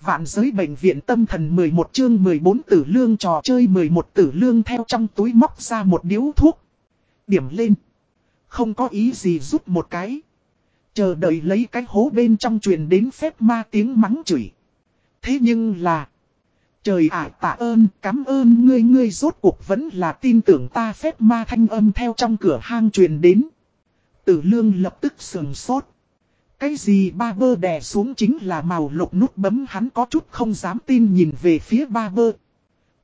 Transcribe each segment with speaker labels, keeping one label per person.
Speaker 1: Vạn giới bệnh viện tâm thần 11 chương 14 tử lương trò chơi 11 tử lương theo trong túi móc ra một điếu thuốc. Điểm lên. Không có ý gì rút một cái. Chờ đợi lấy cái hố bên trong truyền đến phép ma tiếng mắng chửi. Thế nhưng là. Trời ạ tạ ơn, cảm ơn ngươi ngươi rốt cuộc vẫn là tin tưởng ta phép ma thanh âm theo trong cửa hang truyền đến. Tử lương lập tức sườn sốt. Cái gì ba bơ đè xuống chính là màu lục nút bấm, hắn có chút không dám tin nhìn về phía ba bơ.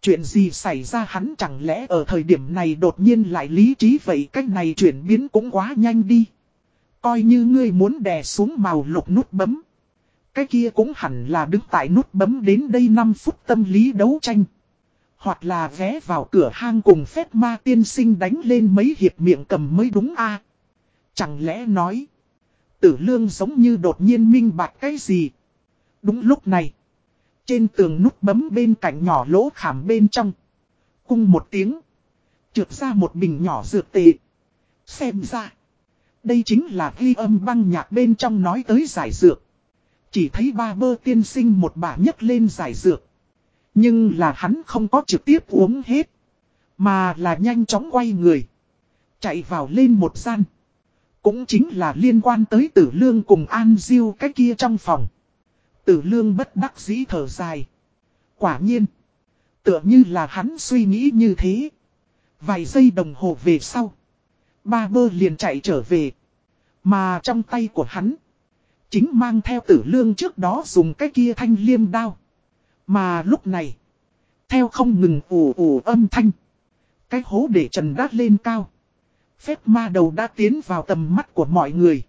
Speaker 1: Chuyện gì xảy ra hắn chẳng lẽ ở thời điểm này đột nhiên lại lý trí vậy cách này chuyển biến cũng quá nhanh đi. Coi như ngươi muốn đè xuống màu lục nút bấm. Cái kia cũng hẳn là đứng tại nút bấm đến đây 5 phút tâm lý đấu tranh. Hoặc là ghé vào cửa hang cùng phép ma tiên sinh đánh lên mấy hiệp miệng cầm mới đúng a Chẳng lẽ nói. Tử lương giống như đột nhiên minh bạch cái gì. Đúng lúc này. Trên tường nút bấm bên cạnh nhỏ lỗ khảm bên trong. Cung một tiếng. Trượt ra một bình nhỏ dược tệ. Xem ra. Đây chính là ghi âm băng nhạc bên trong nói tới giải dược. Chỉ thấy ba bơ tiên sinh một bà nhấc lên giải dược. Nhưng là hắn không có trực tiếp uống hết. Mà là nhanh chóng quay người. Chạy vào lên một gian. Cũng chính là liên quan tới tử lương cùng An Diêu cái kia trong phòng. Tử lương bất đắc dĩ thở dài. Quả nhiên. Tựa như là hắn suy nghĩ như thế. Vài giây đồng hồ về sau. Ba bơ liền chạy trở về. Mà trong tay của hắn. Chính mang theo tử lương trước đó dùng cái kia thanh liêm đao. Mà lúc này. Theo không ngừng ủ ủ âm thanh. Cái hố để trần đát lên cao. Phép ma đầu đã tiến vào tầm mắt của mọi người.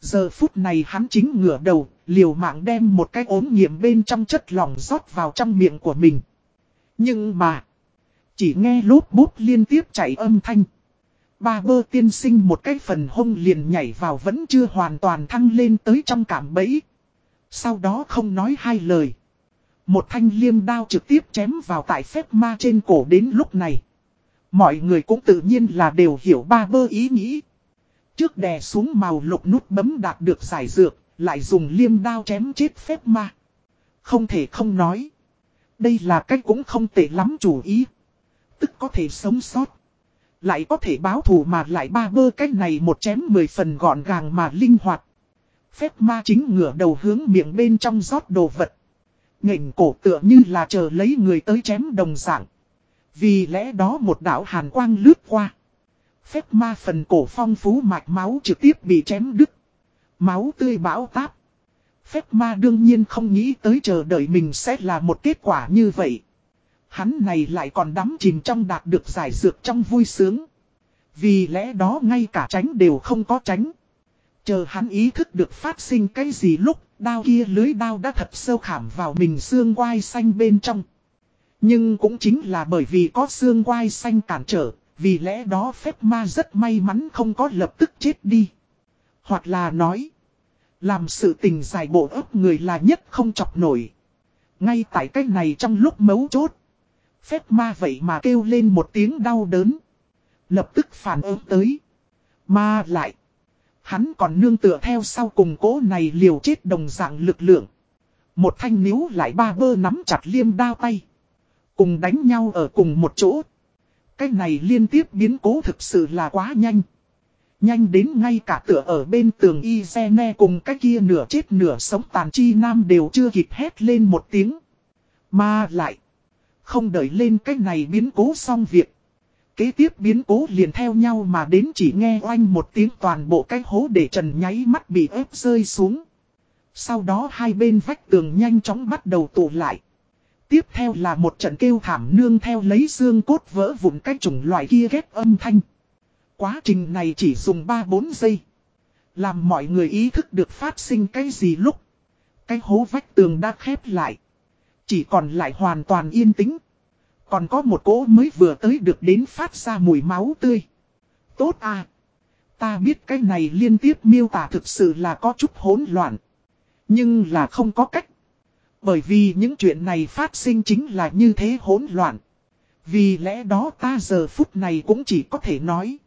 Speaker 1: Giờ phút này hắn chính ngửa đầu, liều mạng đem một cái ốm nghiệm bên trong chất lỏng rót vào trong miệng của mình. Nhưng mà, chỉ nghe lốp bút liên tiếp chạy âm thanh. Ba bơ tiên sinh một cái phần hông liền nhảy vào vẫn chưa hoàn toàn thăng lên tới trong cảm bẫy. Sau đó không nói hai lời. Một thanh liêm đao trực tiếp chém vào tại phép ma trên cổ đến lúc này. Mọi người cũng tự nhiên là đều hiểu ba bơ ý nghĩ. Trước đè xuống màu lục nút bấm đạt được giải dược, lại dùng liêm đao chém chết phép ma. Không thể không nói. Đây là cách cũng không tệ lắm chủ ý. Tức có thể sống sót. Lại có thể báo thù mà lại ba bơ cách này một chém mười phần gọn gàng mà linh hoạt. Phép ma chính ngửa đầu hướng miệng bên trong rót đồ vật. Ngệnh cổ tựa như là chờ lấy người tới chém đồng dạng. Vì lẽ đó một đạo hàn quang lướt qua. Phép ma phần cổ phong phú mạch máu trực tiếp bị chém đứt. Máu tươi bão táp. Phép ma đương nhiên không nghĩ tới chờ đợi mình sẽ là một kết quả như vậy. Hắn này lại còn đắm chìm trong đạt được giải dược trong vui sướng. Vì lẽ đó ngay cả tránh đều không có tránh. Chờ hắn ý thức được phát sinh cái gì lúc, đao kia lưới đao đã thật sâu khảm vào mình xương quai xanh bên trong. Nhưng cũng chính là bởi vì có xương quai xanh cản trở, vì lẽ đó phép ma rất may mắn không có lập tức chết đi. Hoặc là nói, làm sự tình giải bộ ấp người là nhất không chọc nổi. Ngay tại cách này trong lúc mấu chốt, phép ma vậy mà kêu lên một tiếng đau đớn. Lập tức phản ứng tới. ma lại, hắn còn nương tựa theo sau cùng cố này liều chết đồng dạng lực lượng. Một thanh níu lại ba bơ nắm chặt liêm đao tay. Cùng đánh nhau ở cùng một chỗ. Cái này liên tiếp biến cố thực sự là quá nhanh. Nhanh đến ngay cả tựa ở bên tường Izene cùng cái kia nửa chết nửa sống tàn chi nam đều chưa kịp hét lên một tiếng. Mà lại. Không đợi lên cái này biến cố xong việc. Kế tiếp biến cố liền theo nhau mà đến chỉ nghe oanh một tiếng toàn bộ cái hố để trần nháy mắt bị ép rơi xuống. Sau đó hai bên vách tường nhanh chóng bắt đầu tụ lại. Tiếp theo là một trận kêu thảm nương theo lấy xương cốt vỡ vụn cái chủng loại kia ghép âm thanh. Quá trình này chỉ dùng 3-4 giây. Làm mọi người ý thức được phát sinh cái gì lúc. Cái hố vách tường đã khép lại. Chỉ còn lại hoàn toàn yên tĩnh. Còn có một cỗ mới vừa tới được đến phát ra mùi máu tươi. Tốt à. Ta biết cái này liên tiếp miêu tả thực sự là có chút hỗn loạn. Nhưng là không có cách. Bởi vì những chuyện này phát sinh chính là như thế hỗn loạn. Vì lẽ đó ta giờ phút này cũng chỉ có thể nói.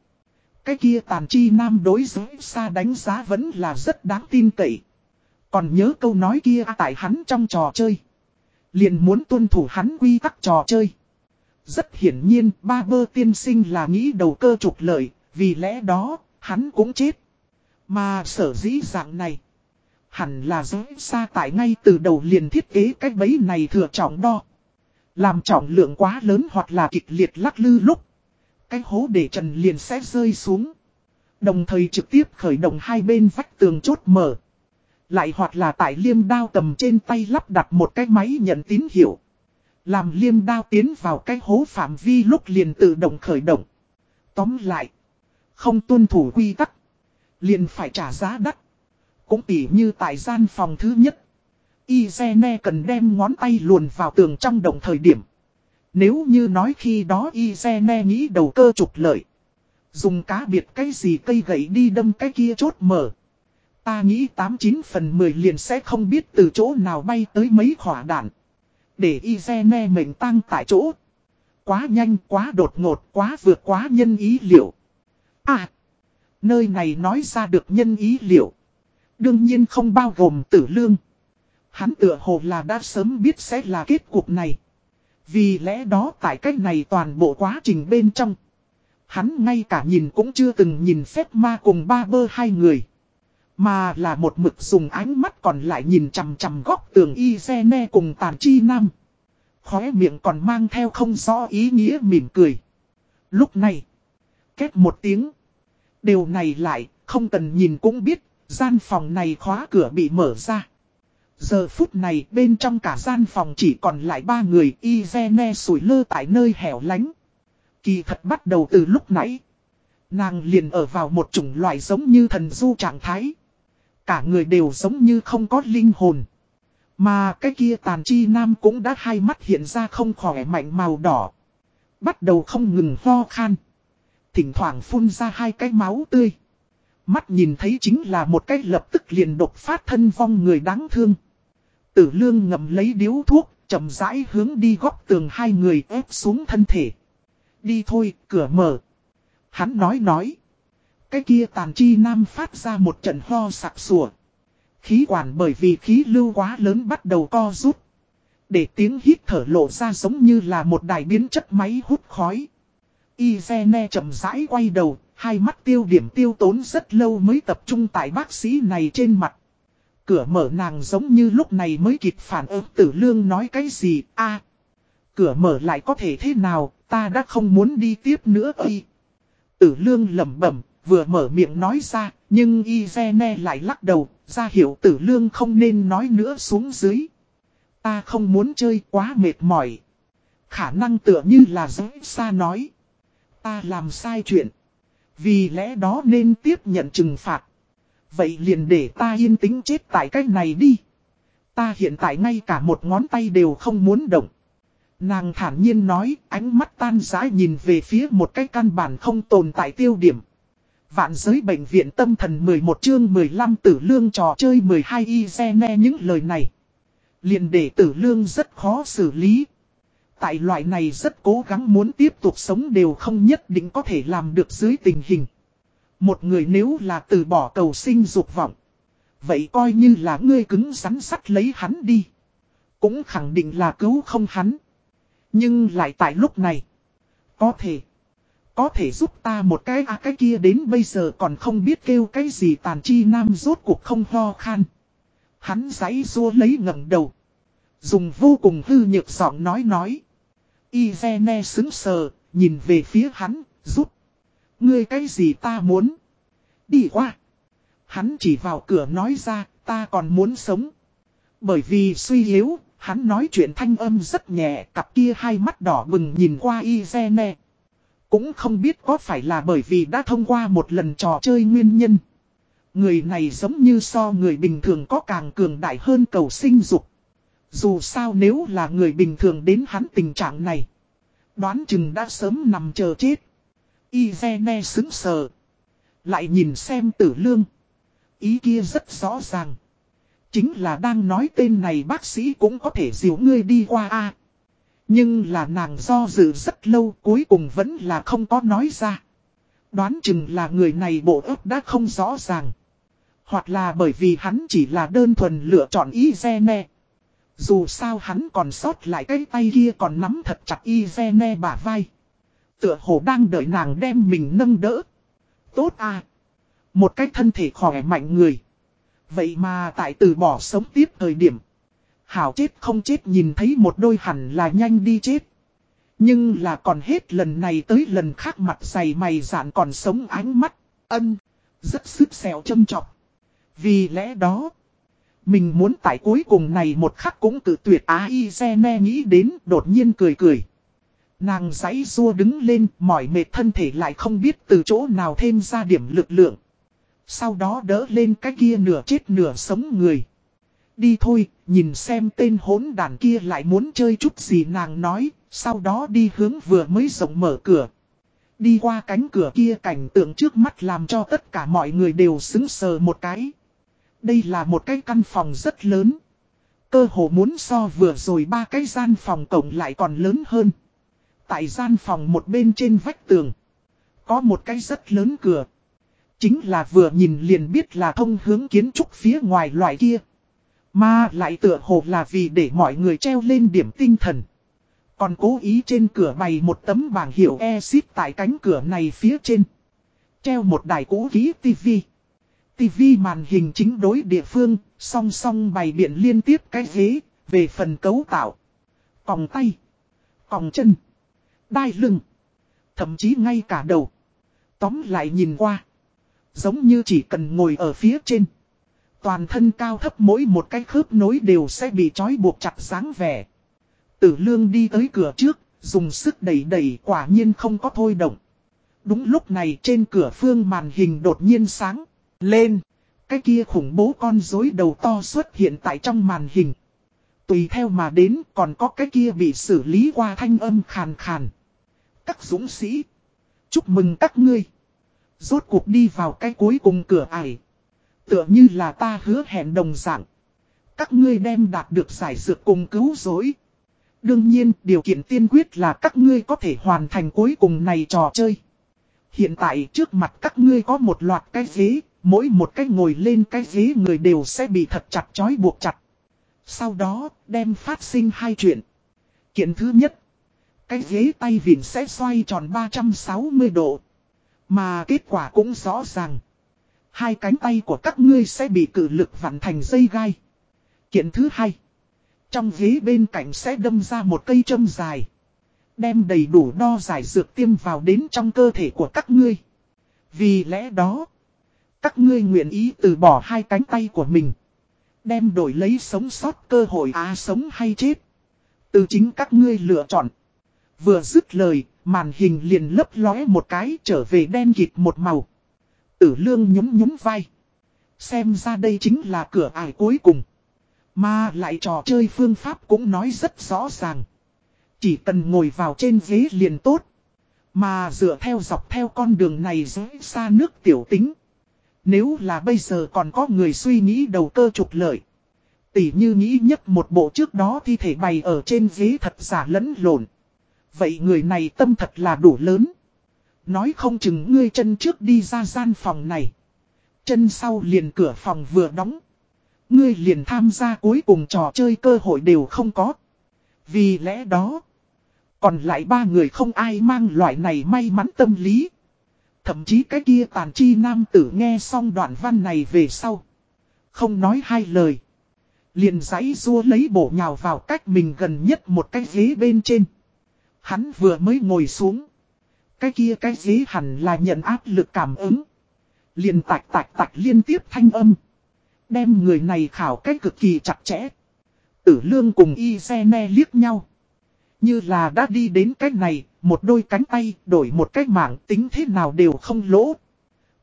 Speaker 1: Cái kia tàn chi nam đối giới xa đánh giá vẫn là rất đáng tin cậy. Còn nhớ câu nói kia tại hắn trong trò chơi. Liền muốn tuân thủ hắn quy tắc trò chơi. Rất hiển nhiên ba bơ tiên sinh là nghĩ đầu cơ trục lợi, vì lẽ đó, hắn cũng chết. Mà sở dĩ dạng này, hẳn là giới xa tại ngay từ đầu liền thiết kế cái bấy này thừa trọng đo. Làm trọng lượng quá lớn hoặc là kịch liệt lắc lư lúc. Cái hố để trần liền sẽ rơi xuống. Đồng thời trực tiếp khởi động hai bên vách tường chốt mở. Lại hoặc là tại liêm đao tầm trên tay lắp đặt một cái máy nhận tín hiệu. Làm liêm đao tiến vào cái hố phạm vi lúc liền tự động khởi động. Tóm lại. Không tuân thủ quy tắc. Liền phải trả giá đắt. Cũng tỉ như tại gian phòng thứ nhất. Izene cần đem ngón tay luồn vào tường trong đồng thời điểm. Nếu như nói khi đó Izene nghĩ đầu cơ trục lợi. Dùng cá biệt cái gì cây gậy đi đâm cái kia chốt mở. Ta nghĩ 89 phần 10 liền sẽ không biết từ chỗ nào bay tới mấy khỏa đạn. Để Izene mệnh tăng tại chỗ. Quá nhanh, quá đột ngột, quá vượt quá nhân ý liệu. À, nơi này nói ra được nhân ý liệu. Đương nhiên không bao gồm tử lương. Hắn tựa hồ là đã sớm biết sẽ là kết cục này. Vì lẽ đó tại cách này toàn bộ quá trình bên trong. Hắn ngay cả nhìn cũng chưa từng nhìn phép ma cùng ba bơ hai người. Mà là một mực dùng ánh mắt còn lại nhìn chằm chằm góc tường y xe ne cùng tàn chi nam. Khóe miệng còn mang theo không rõ ý nghĩa mỉm cười. Lúc này, kết một tiếng. Điều này lại, không cần nhìn cũng biết, gian phòng này khóa cửa bị mở ra. Giờ phút này bên trong cả gian phòng chỉ còn lại ba người Izene sủi lơ tại nơi hẻo lánh. Kỳ thật bắt đầu từ lúc nãy. Nàng liền ở vào một chủng loại giống như thần du trạng thái. Cả người đều giống như không có linh hồn. Mà cái kia tàn chi nam cũng đã hai mắt hiện ra không khỏe mạnh màu đỏ. Bắt đầu không ngừng ho khan. Thỉnh thoảng phun ra hai cái máu tươi. Mắt nhìn thấy chính là một cái lập tức liền đột phát thân vong người đáng thương. Tử lương ngầm lấy điếu thuốc, chậm rãi hướng đi góc tường hai người ép xuống thân thể. Đi thôi, cửa mở. Hắn nói nói. Cái kia tàn chi nam phát ra một trận ho sặc sủa. Khí quản bởi vì khí lưu quá lớn bắt đầu co rút. Để tiếng hít thở lộ ra giống như là một đài biến chất máy hút khói. Izene chậm rãi quay đầu, hai mắt tiêu điểm tiêu tốn rất lâu mới tập trung tại bác sĩ này trên mặt. Cửa mở nàng giống như lúc này mới kịp phản ứng tử lương nói cái gì, a Cửa mở lại có thể thế nào, ta đã không muốn đi tiếp nữa ơi. Tử lương lẩm bẩm, vừa mở miệng nói ra, nhưng Izene lại lắc đầu, ra hiểu tử lương không nên nói nữa xuống dưới. Ta không muốn chơi quá mệt mỏi. Khả năng tựa như là giới xa nói. Ta làm sai chuyện. Vì lẽ đó nên tiếp nhận trừng phạt. Vậy liền để ta yên tĩnh chết tại cách này đi. Ta hiện tại ngay cả một ngón tay đều không muốn động. Nàng thản nhiên nói, ánh mắt tan rãi nhìn về phía một cái căn bản không tồn tại tiêu điểm. Vạn giới bệnh viện tâm thần 11 chương 15 tử lương trò chơi 12 y xe nghe những lời này. liền để tử lương rất khó xử lý. Tại loại này rất cố gắng muốn tiếp tục sống đều không nhất định có thể làm được dưới tình hình. Một người nếu là từ bỏ cầu sinh dục vọng. Vậy coi như là ngươi cứng rắn sắt lấy hắn đi. Cũng khẳng định là cứu không hắn. Nhưng lại tại lúc này. Có thể. Có thể giúp ta một cái à cái kia đến bây giờ còn không biết kêu cái gì tàn chi nam rốt cuộc không ho khan. Hắn giấy rua lấy ngẩng đầu. Dùng vô cùng hư nhược giọng nói nói. Izene xứng sờ, nhìn về phía hắn, rút. Ngươi cái gì ta muốn? Đi qua. Hắn chỉ vào cửa nói ra, ta còn muốn sống. Bởi vì suy yếu, hắn nói chuyện thanh âm rất nhẹ, cặp kia hai mắt đỏ bừng nhìn qua Izene. Cũng không biết có phải là bởi vì đã thông qua một lần trò chơi nguyên nhân. Người này giống như so người bình thường có càng cường đại hơn cầu sinh dục. Dù sao nếu là người bình thường đến hắn tình trạng này. Đoán chừng đã sớm nằm chờ chết. Izene xứng sờ. Lại nhìn xem tử lương. Ý kia rất rõ ràng. Chính là đang nói tên này bác sĩ cũng có thể diều ngươi đi qua a Nhưng là nàng do dự rất lâu cuối cùng vẫn là không có nói ra. Đoán chừng là người này bộ ấp đã không rõ ràng. Hoặc là bởi vì hắn chỉ là đơn thuần lựa chọn Izene. Dù sao hắn còn sót lại cái tay kia còn nắm thật chặt Izene bả vai. Tựa hồ đang đợi nàng đem mình nâng đỡ. Tốt à. Một cái thân thể khỏe mạnh người. Vậy mà tại từ bỏ sống tiếp thời điểm. Hảo chết không chết nhìn thấy một đôi hẳn là nhanh đi chết. Nhưng là còn hết lần này tới lần khác mặt dày mày dạn còn sống ánh mắt, ân, rất sức xẻo châm chọc. Vì lẽ đó, mình muốn tại cuối cùng này một khắc cũng tự tuyệt á y xe ne nghĩ đến đột nhiên cười cười. Nàng giấy rua đứng lên mỏi mệt thân thể lại không biết từ chỗ nào thêm ra điểm lực lượng. Sau đó đỡ lên cái kia nửa chết nửa sống người. Đi thôi, nhìn xem tên hốn đàn kia lại muốn chơi chút gì nàng nói, sau đó đi hướng vừa mới rộng mở cửa. Đi qua cánh cửa kia cảnh tượng trước mắt làm cho tất cả mọi người đều xứng sờ một cái. Đây là một cái căn phòng rất lớn. Cơ hồ muốn so vừa rồi ba cái gian phòng cổng lại còn lớn hơn. Tại gian phòng một bên trên vách tường. Có một cái rất lớn cửa. Chính là vừa nhìn liền biết là thông hướng kiến trúc phía ngoài loại kia. Mà lại tựa hồ là vì để mọi người treo lên điểm tinh thần. Còn cố ý trên cửa bày một tấm bảng hiệu e-ship tại cánh cửa này phía trên. Treo một đài cũ ký tivi. TV màn hình chính đối địa phương, song song bày biện liên tiếp cái ghế, về phần cấu tạo. Còng tay, còng chân, đai lưng, thậm chí ngay cả đầu. Tóm lại nhìn qua, giống như chỉ cần ngồi ở phía trên. Toàn thân cao thấp mỗi một cái khớp nối đều sẽ bị trói buộc chặt dáng vẻ. Tử lương đi tới cửa trước, dùng sức đẩy đẩy quả nhiên không có thôi động. Đúng lúc này trên cửa phương màn hình đột nhiên sáng, lên. Cái kia khủng bố con rối đầu to xuất hiện tại trong màn hình. Tùy theo mà đến còn có cái kia bị xử lý qua thanh âm khàn khàn. Các dũng sĩ. Chúc mừng các ngươi. Rốt cuộc đi vào cái cuối cùng cửa ải. Tựa như là ta hứa hẹn đồng dạng. Các ngươi đem đạt được giải dược cùng cứu rỗi. Đương nhiên, điều kiện tiên quyết là các ngươi có thể hoàn thành cuối cùng này trò chơi. Hiện tại trước mặt các ngươi có một loạt cái ghế, mỗi một cái ngồi lên cái ghế người đều sẽ bị thật chặt chói buộc chặt. Sau đó, đem phát sinh hai chuyện. Kiện thứ nhất, cái ghế tay vịn sẽ xoay tròn 360 độ. Mà kết quả cũng rõ ràng. Hai cánh tay của các ngươi sẽ bị cử lực vặn thành dây gai. Kiện thứ hai. Trong ghế bên cạnh sẽ đâm ra một cây châm dài. Đem đầy đủ đo giải dược tiêm vào đến trong cơ thể của các ngươi. Vì lẽ đó, các ngươi nguyện ý từ bỏ hai cánh tay của mình. Đem đổi lấy sống sót cơ hội á sống hay chết. Từ chính các ngươi lựa chọn. Vừa dứt lời, màn hình liền lấp lóe một cái trở về đen kịt một màu. Tử lương nhúng nhúng vai. Xem ra đây chính là cửa ải cuối cùng. Mà lại trò chơi phương pháp cũng nói rất rõ ràng. Chỉ cần ngồi vào trên ghế liền tốt. Mà dựa theo dọc theo con đường này dễ xa nước tiểu tính. Nếu là bây giờ còn có người suy nghĩ đầu cơ trục lợi. Tỉ như nghĩ nhất một bộ trước đó thi thể bày ở trên ghế thật giả lẫn lộn. Vậy người này tâm thật là đủ lớn. Nói không chừng ngươi chân trước đi ra gian phòng này. Chân sau liền cửa phòng vừa đóng. Ngươi liền tham gia cuối cùng trò chơi cơ hội đều không có. Vì lẽ đó, còn lại ba người không ai mang loại này may mắn tâm lý. Thậm chí cái kia tàn chi nam tử nghe xong đoạn văn này về sau. Không nói hai lời. Liền giấy rua lấy bổ nhào vào cách mình gần nhất một cái ghế bên trên. Hắn vừa mới ngồi xuống. Cái kia cái ghế hẳn là nhận áp lực cảm ứng. Liền tạch tạch tạch liên tiếp thanh âm. Đem người này khảo cách cực kỳ chặt chẽ. Tử lương cùng y xe ne liếc nhau. Như là đã đi đến cách này, một đôi cánh tay, đổi một cách mạng tính thế nào đều không lỗ.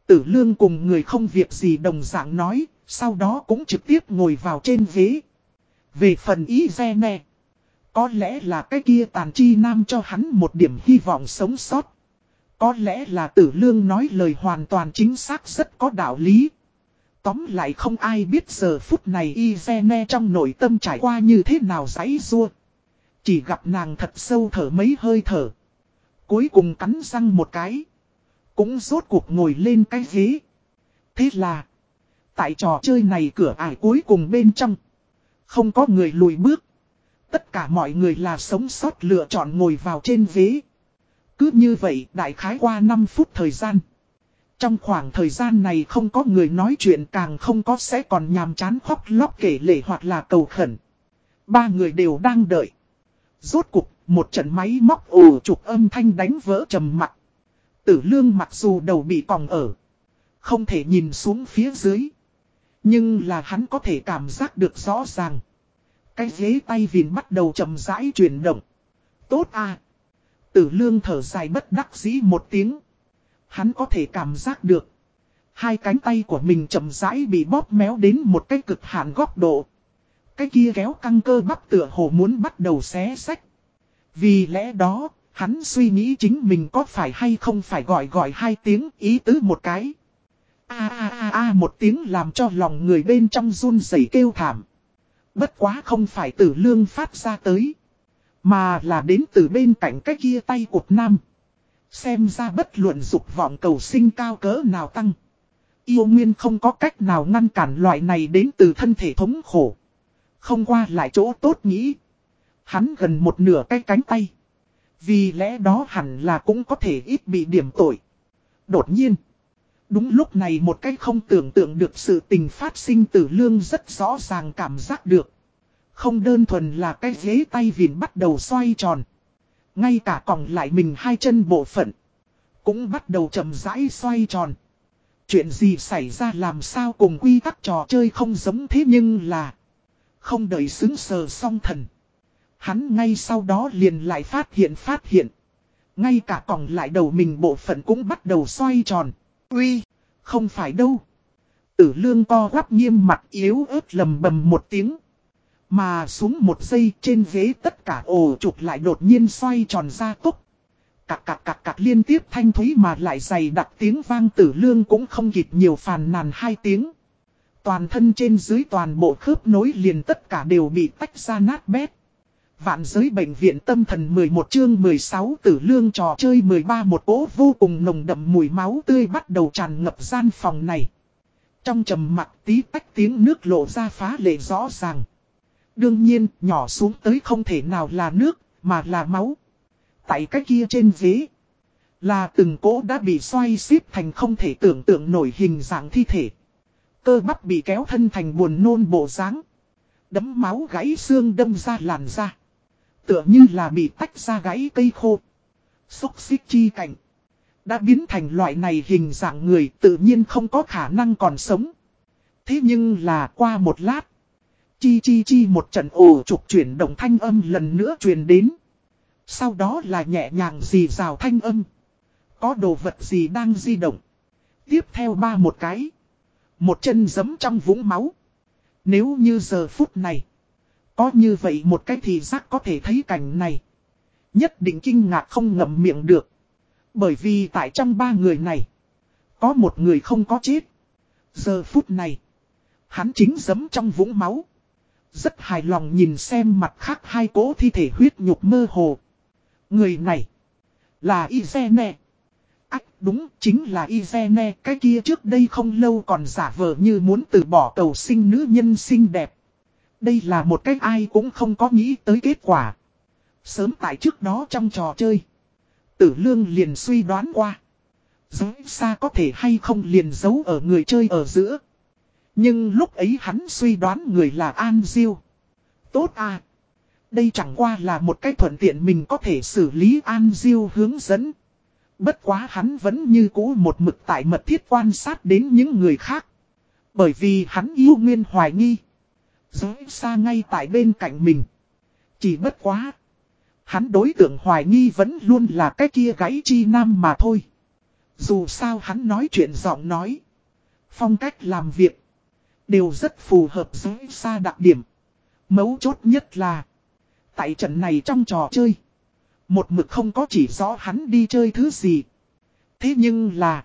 Speaker 1: Tử lương cùng người không việc gì đồng dạng nói, sau đó cũng trực tiếp ngồi vào trên ghế. Về phần y re ne. Có lẽ là cái kia tàn chi nam cho hắn một điểm hy vọng sống sót. Có lẽ là tử lương nói lời hoàn toàn chính xác rất có đạo lý. Tóm lại không ai biết giờ phút này Izene trong nội tâm trải qua như thế nào giấy rua. Chỉ gặp nàng thật sâu thở mấy hơi thở. Cuối cùng cắn răng một cái. Cũng rốt cuộc ngồi lên cái ghế. Thế là. Tại trò chơi này cửa ải cuối cùng bên trong. Không có người lùi bước. Tất cả mọi người là sống sót lựa chọn ngồi vào trên ghế. Cứ như vậy đại khái qua 5 phút thời gian. Trong khoảng thời gian này không có người nói chuyện càng không có sẽ còn nhàm chán khóc lóc kể lệ hoặc là cầu khẩn. Ba người đều đang đợi. Rốt cục, một trận máy móc ồ trục âm thanh đánh vỡ trầm mặt. Tử lương mặc dù đầu bị còng ở. Không thể nhìn xuống phía dưới. Nhưng là hắn có thể cảm giác được rõ ràng. Cái ghế tay vìn bắt đầu chậm rãi chuyển động. Tốt à. Tử lương thở dài bất đắc dĩ một tiếng. Hắn có thể cảm giác được. Hai cánh tay của mình chậm rãi bị bóp méo đến một cái cực hạn góc độ. Cái kia kéo căng cơ bắp tựa hồ muốn bắt đầu xé sách. Vì lẽ đó, hắn suy nghĩ chính mình có phải hay không phải gọi gọi hai tiếng ý tứ một cái. A a a a một tiếng làm cho lòng người bên trong run rẩy kêu thảm. Bất quá không phải tử lương phát ra tới. Mà là đến từ bên cạnh cái kia tay cụt nam. Xem ra bất luận dục vọng cầu sinh cao cỡ nào tăng. Yêu nguyên không có cách nào ngăn cản loại này đến từ thân thể thống khổ. Không qua lại chỗ tốt nghĩ. Hắn gần một nửa cái cánh tay. Vì lẽ đó hẳn là cũng có thể ít bị điểm tội. Đột nhiên. Đúng lúc này một cách không tưởng tượng được sự tình phát sinh từ lương rất rõ ràng cảm giác được. Không đơn thuần là cái ghế tay vìn bắt đầu xoay tròn. Ngay cả còn lại mình hai chân bộ phận. Cũng bắt đầu chậm rãi xoay tròn. Chuyện gì xảy ra làm sao cùng quy tắc trò chơi không giống thế nhưng là. Không đợi xứng sờ song thần. Hắn ngay sau đó liền lại phát hiện phát hiện. Ngay cả còn lại đầu mình bộ phận cũng bắt đầu xoay tròn. Uy, không phải đâu. Tử lương co quắp nghiêm mặt yếu ớt lầm bầm một tiếng. Mà xuống một giây trên ghế tất cả ồ trục lại đột nhiên xoay tròn ra tốc. Cạc cạc cạc cạc liên tiếp thanh thúy mà lại dày đặc tiếng vang tử lương cũng không kịp nhiều phàn nàn hai tiếng. Toàn thân trên dưới toàn bộ khớp nối liền tất cả đều bị tách ra nát bét. Vạn giới bệnh viện tâm thần 11 chương 16 tử lương trò chơi 13 một ố vô cùng nồng đậm mùi máu tươi bắt đầu tràn ngập gian phòng này. Trong trầm mặt tí tách tiếng nước lộ ra phá lệ rõ ràng. Đương nhiên, nhỏ xuống tới không thể nào là nước, mà là máu. Tại cái kia trên ghế, là từng cỗ đã bị xoay xếp thành không thể tưởng tượng nổi hình dạng thi thể. Cơ bắp bị kéo thân thành buồn nôn bộ dáng Đấm máu gãy xương đâm ra làn da. Tựa như là bị tách ra gãy cây khô. Xúc xích chi cảnh. Đã biến thành loại này hình dạng người tự nhiên không có khả năng còn sống. Thế nhưng là qua một lát. Chi chi chi một trận ồ trục chuyển động thanh âm lần nữa truyền đến. Sau đó là nhẹ nhàng gì rào thanh âm. Có đồ vật gì đang di động. Tiếp theo ba một cái. Một chân giấm trong vũng máu. Nếu như giờ phút này. Có như vậy một cái thì giác có thể thấy cảnh này. Nhất định kinh ngạc không ngậm miệng được. Bởi vì tại trong ba người này. Có một người không có chết. Giờ phút này. Hắn chính giấm trong vũng máu. Rất hài lòng nhìn xem mặt khác hai cố thi thể huyết nhục mơ hồ. Người này. Là Izene. Ách, đúng, chính là Izene. Cái kia trước đây không lâu còn giả vờ như muốn từ bỏ cầu sinh nữ nhân xinh đẹp. Đây là một cách ai cũng không có nghĩ tới kết quả. Sớm tại trước đó trong trò chơi. Tử lương liền suy đoán qua. Giới xa có thể hay không liền giấu ở người chơi ở giữa. Nhưng lúc ấy hắn suy đoán người là An Diêu. Tốt à. Đây chẳng qua là một cách thuận tiện mình có thể xử lý An Diêu hướng dẫn. Bất quá hắn vẫn như cũ một mực tại mật thiết quan sát đến những người khác. Bởi vì hắn yêu nguyên hoài nghi. Giới xa ngay tại bên cạnh mình. Chỉ bất quá. Hắn đối tượng hoài nghi vẫn luôn là cái kia gãy chi nam mà thôi. Dù sao hắn nói chuyện giọng nói. Phong cách làm việc. Đều rất phù hợp giới xa đặc điểm. Mấu chốt nhất là. Tại trận này trong trò chơi. Một mực không có chỉ rõ hắn đi chơi thứ gì. Thế nhưng là.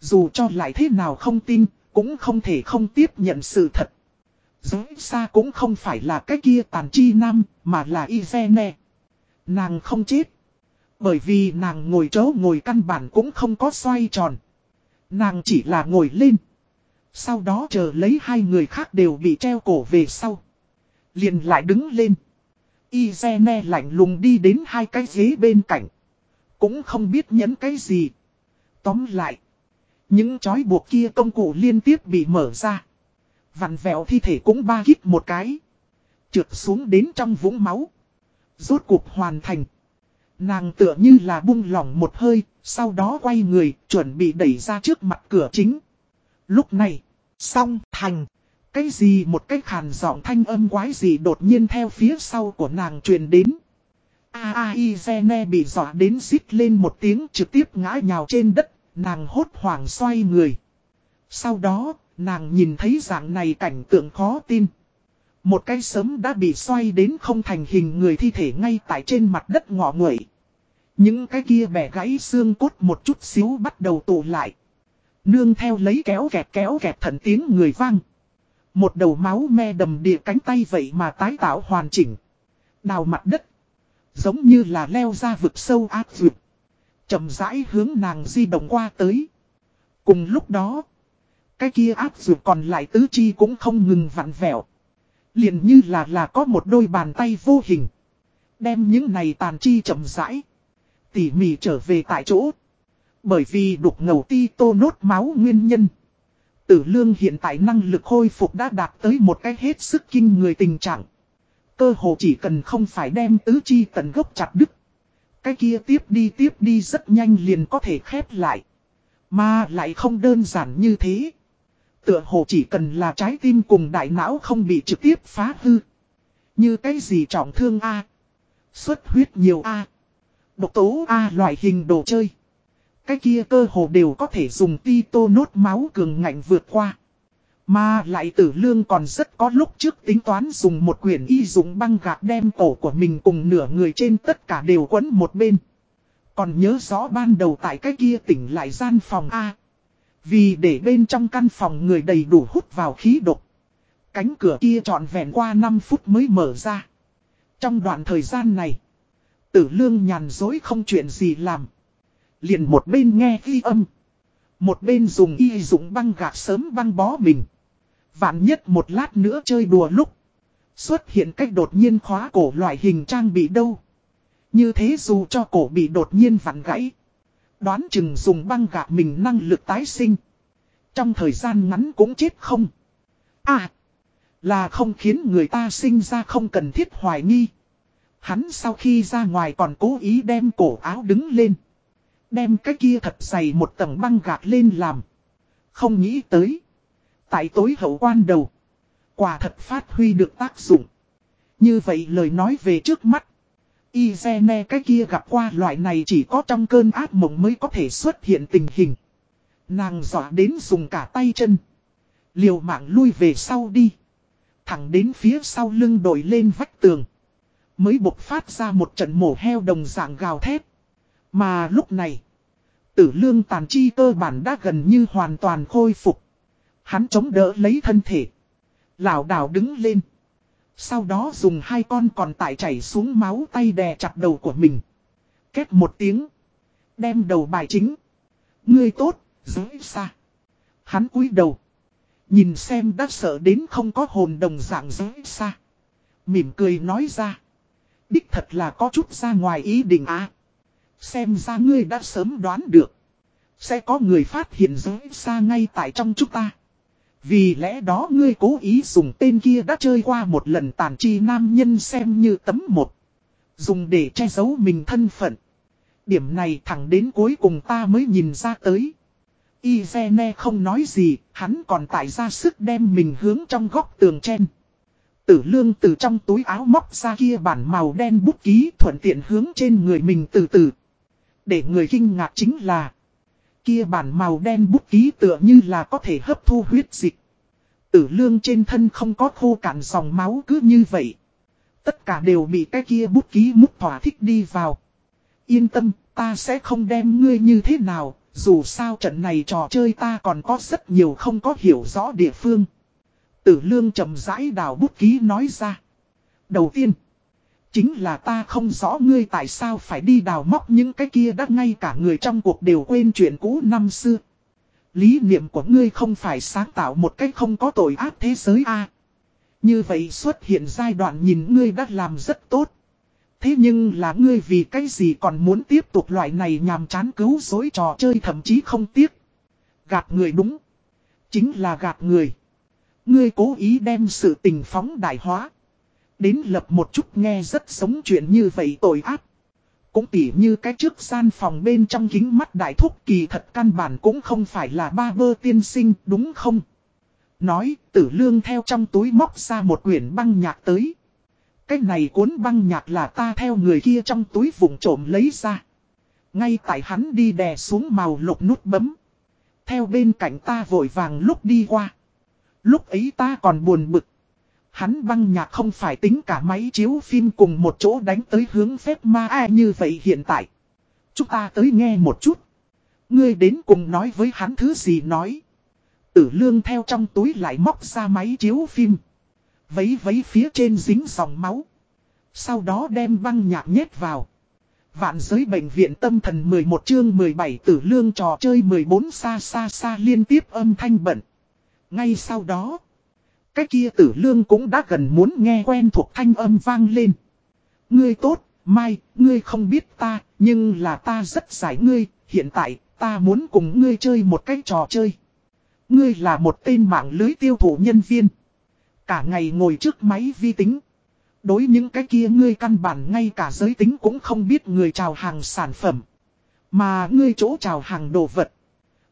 Speaker 1: Dù cho lại thế nào không tin. Cũng không thể không tiếp nhận sự thật. Giới xa cũng không phải là cái kia tàn chi nam. Mà là Izene. Nàng không chết. Bởi vì nàng ngồi chỗ ngồi căn bản cũng không có xoay tròn. Nàng chỉ là ngồi lên. Sau đó chờ lấy hai người khác đều bị treo cổ về sau. Liền lại đứng lên. Izene lạnh lùng đi đến hai cái ghế bên cạnh. Cũng không biết nhấn cái gì. Tóm lại. Những chói buộc kia công cụ liên tiếp bị mở ra. Vặn vẹo thi thể cũng ba hít một cái. Trượt xuống đến trong vũng máu. Rốt cuộc hoàn thành. Nàng tựa như là bung lỏng một hơi, sau đó quay người, chuẩn bị đẩy ra trước mặt cửa chính. Lúc này, xong, thành. Cái gì một cái khàn giọng thanh âm quái gì đột nhiên theo phía sau của nàng truyền đến. A A I Zene bị dọa đến xít lên một tiếng trực tiếp ngã nhào trên đất, nàng hốt hoảng xoay người. Sau đó, nàng nhìn thấy dạng này cảnh tượng khó tin. Một cái sớm đã bị xoay đến không thành hình người thi thể ngay tại trên mặt đất ngọ nguậy. Những cái kia bẻ gãy xương cốt một chút xíu bắt đầu tụ lại. Nương theo lấy kéo kẹt kéo kẹt thần tiếng người vang. Một đầu máu me đầm địa cánh tay vậy mà tái tạo hoàn chỉnh. Đào mặt đất. Giống như là leo ra vực sâu ác vượt. chậm rãi hướng nàng di động qua tới. Cùng lúc đó. Cái kia áp dược còn lại tứ chi cũng không ngừng vặn vẹo. Liền như là là có một đôi bàn tay vô hình. Đem những này tàn chi chậm rãi. Tỉ mỉ trở về tại chỗ. Bởi vì đục ngầu ti tô nốt máu nguyên nhân. Tử lương hiện tại năng lực hồi phục đã đạt tới một cái hết sức kinh người tình trạng. Cơ hồ chỉ cần không phải đem tứ chi tận gốc chặt đứt. Cái kia tiếp đi tiếp đi rất nhanh liền có thể khép lại. Mà lại không đơn giản như thế. Tựa hồ chỉ cần là trái tim cùng đại não không bị trực tiếp phá hư. Như cái gì trọng thương A. Xuất huyết nhiều A. Độc tố A loại hình đồ chơi. Cái kia cơ hồ đều có thể dùng ti tô nốt máu cường ngạnh vượt qua. Mà lại tử lương còn rất có lúc trước tính toán dùng một quyển y dùng băng gạc đem cổ của mình cùng nửa người trên tất cả đều quấn một bên. Còn nhớ rõ ban đầu tại cái kia tỉnh lại gian phòng A. Vì để bên trong căn phòng người đầy đủ hút vào khí độc. Cánh cửa kia trọn vẹn qua 5 phút mới mở ra. Trong đoạn thời gian này, tử lương nhàn dối không chuyện gì làm. Liền một bên nghe ghi âm. Một bên dùng y dụng băng gạc sớm băng bó mình. Vạn nhất một lát nữa chơi đùa lúc. Xuất hiện cách đột nhiên khóa cổ loại hình trang bị đâu. Như thế dù cho cổ bị đột nhiên vặn gãy. Đoán chừng dùng băng gạc mình năng lực tái sinh. Trong thời gian ngắn cũng chết không. À. Là không khiến người ta sinh ra không cần thiết hoài nghi. Hắn sau khi ra ngoài còn cố ý đem cổ áo đứng lên. Đem cái kia thật dày một tầng băng gạc lên làm. Không nghĩ tới. Tại tối hậu quan đầu. Quả thật phát huy được tác dụng. Như vậy lời nói về trước mắt. Izene cái kia gặp qua loại này chỉ có trong cơn ác mộng mới có thể xuất hiện tình hình. Nàng dọa đến dùng cả tay chân. Liều mạng lui về sau đi. Thẳng đến phía sau lưng đổi lên vách tường. Mới bộc phát ra một trận mổ heo đồng dạng gào thét. Mà lúc này, tử lương tàn chi cơ bản đã gần như hoàn toàn khôi phục. Hắn chống đỡ lấy thân thể. Lảo đảo đứng lên. Sau đó dùng hai con còn tải chảy xuống máu tay đè chặt đầu của mình. Kết một tiếng. Đem đầu bài chính. Ngươi tốt, giới xa. Hắn cúi đầu. Nhìn xem đã sợ đến không có hồn đồng dạng giới xa. Mỉm cười nói ra. Đích thật là có chút ra ngoài ý định á. Xem ra ngươi đã sớm đoán được. Sẽ có người phát hiện giới xa ngay tại trong chúng ta. Vì lẽ đó ngươi cố ý dùng tên kia đã chơi qua một lần tàn chi nam nhân xem như tấm một. Dùng để che giấu mình thân phận. Điểm này thẳng đến cuối cùng ta mới nhìn ra tới. Izene không nói gì, hắn còn tại ra sức đem mình hướng trong góc tường chen. Tử lương từ trong túi áo móc ra kia bản màu đen bút ký thuận tiện hướng trên người mình từ từ. Để người kinh ngạc chính là Kia bản màu đen bút ký tựa như là có thể hấp thu huyết dịch. Tử lương trên thân không có khô cạn dòng máu cứ như vậy. Tất cả đều bị cái kia bút ký múc thỏa thích đi vào. Yên tâm, ta sẽ không đem ngươi như thế nào, Dù sao trận này trò chơi ta còn có rất nhiều không có hiểu rõ địa phương. Tử lương chậm rãi đào bút ký nói ra. Đầu tiên Chính là ta không rõ ngươi tại sao phải đi đào móc những cái kia đã ngay cả người trong cuộc đều quên chuyện cũ năm xưa. Lý niệm của ngươi không phải sáng tạo một cách không có tội ác thế giới a Như vậy xuất hiện giai đoạn nhìn ngươi đã làm rất tốt. Thế nhưng là ngươi vì cái gì còn muốn tiếp tục loại này nhàm chán cứu dối trò chơi thậm chí không tiếc. Gạt người đúng. Chính là gạt người. Ngươi cố ý đem sự tình phóng đại hóa. Đến lập một chút nghe rất sống chuyện như vậy tội ác. Cũng tỉ như cái trước gian phòng bên trong kính mắt đại thúc kỳ thật căn bản cũng không phải là ba bơ tiên sinh, đúng không? Nói, tử lương theo trong túi móc ra một quyển băng nhạc tới. Cái này cuốn băng nhạc là ta theo người kia trong túi vùng trộm lấy ra. Ngay tại hắn đi đè xuống màu lục nút bấm. Theo bên cạnh ta vội vàng lúc đi qua. Lúc ấy ta còn buồn bực. Hắn băng nhạc không phải tính cả máy chiếu phim cùng một chỗ đánh tới hướng phép ma ai như vậy hiện tại. Chúng ta tới nghe một chút. Ngươi đến cùng nói với hắn thứ gì nói. Tử lương theo trong túi lại móc ra máy chiếu phim. Vấy vấy phía trên dính dòng máu. Sau đó đem băng nhạc nhét vào. Vạn giới bệnh viện tâm thần 11 chương 17 tử lương trò chơi 14 xa xa xa liên tiếp âm thanh bận. Ngay sau đó, cái kia tử lương cũng đã gần muốn nghe quen thuộc thanh âm vang lên. Ngươi tốt, Mai, ngươi không biết ta, nhưng là ta rất giải ngươi, hiện tại, ta muốn cùng ngươi chơi một cái trò chơi. Ngươi là một tên mạng lưới tiêu thụ nhân viên. Cả ngày ngồi trước máy vi tính. Đối những cái kia ngươi căn bản ngay cả giới tính cũng không biết người chào hàng sản phẩm. Mà ngươi chỗ chào hàng đồ vật.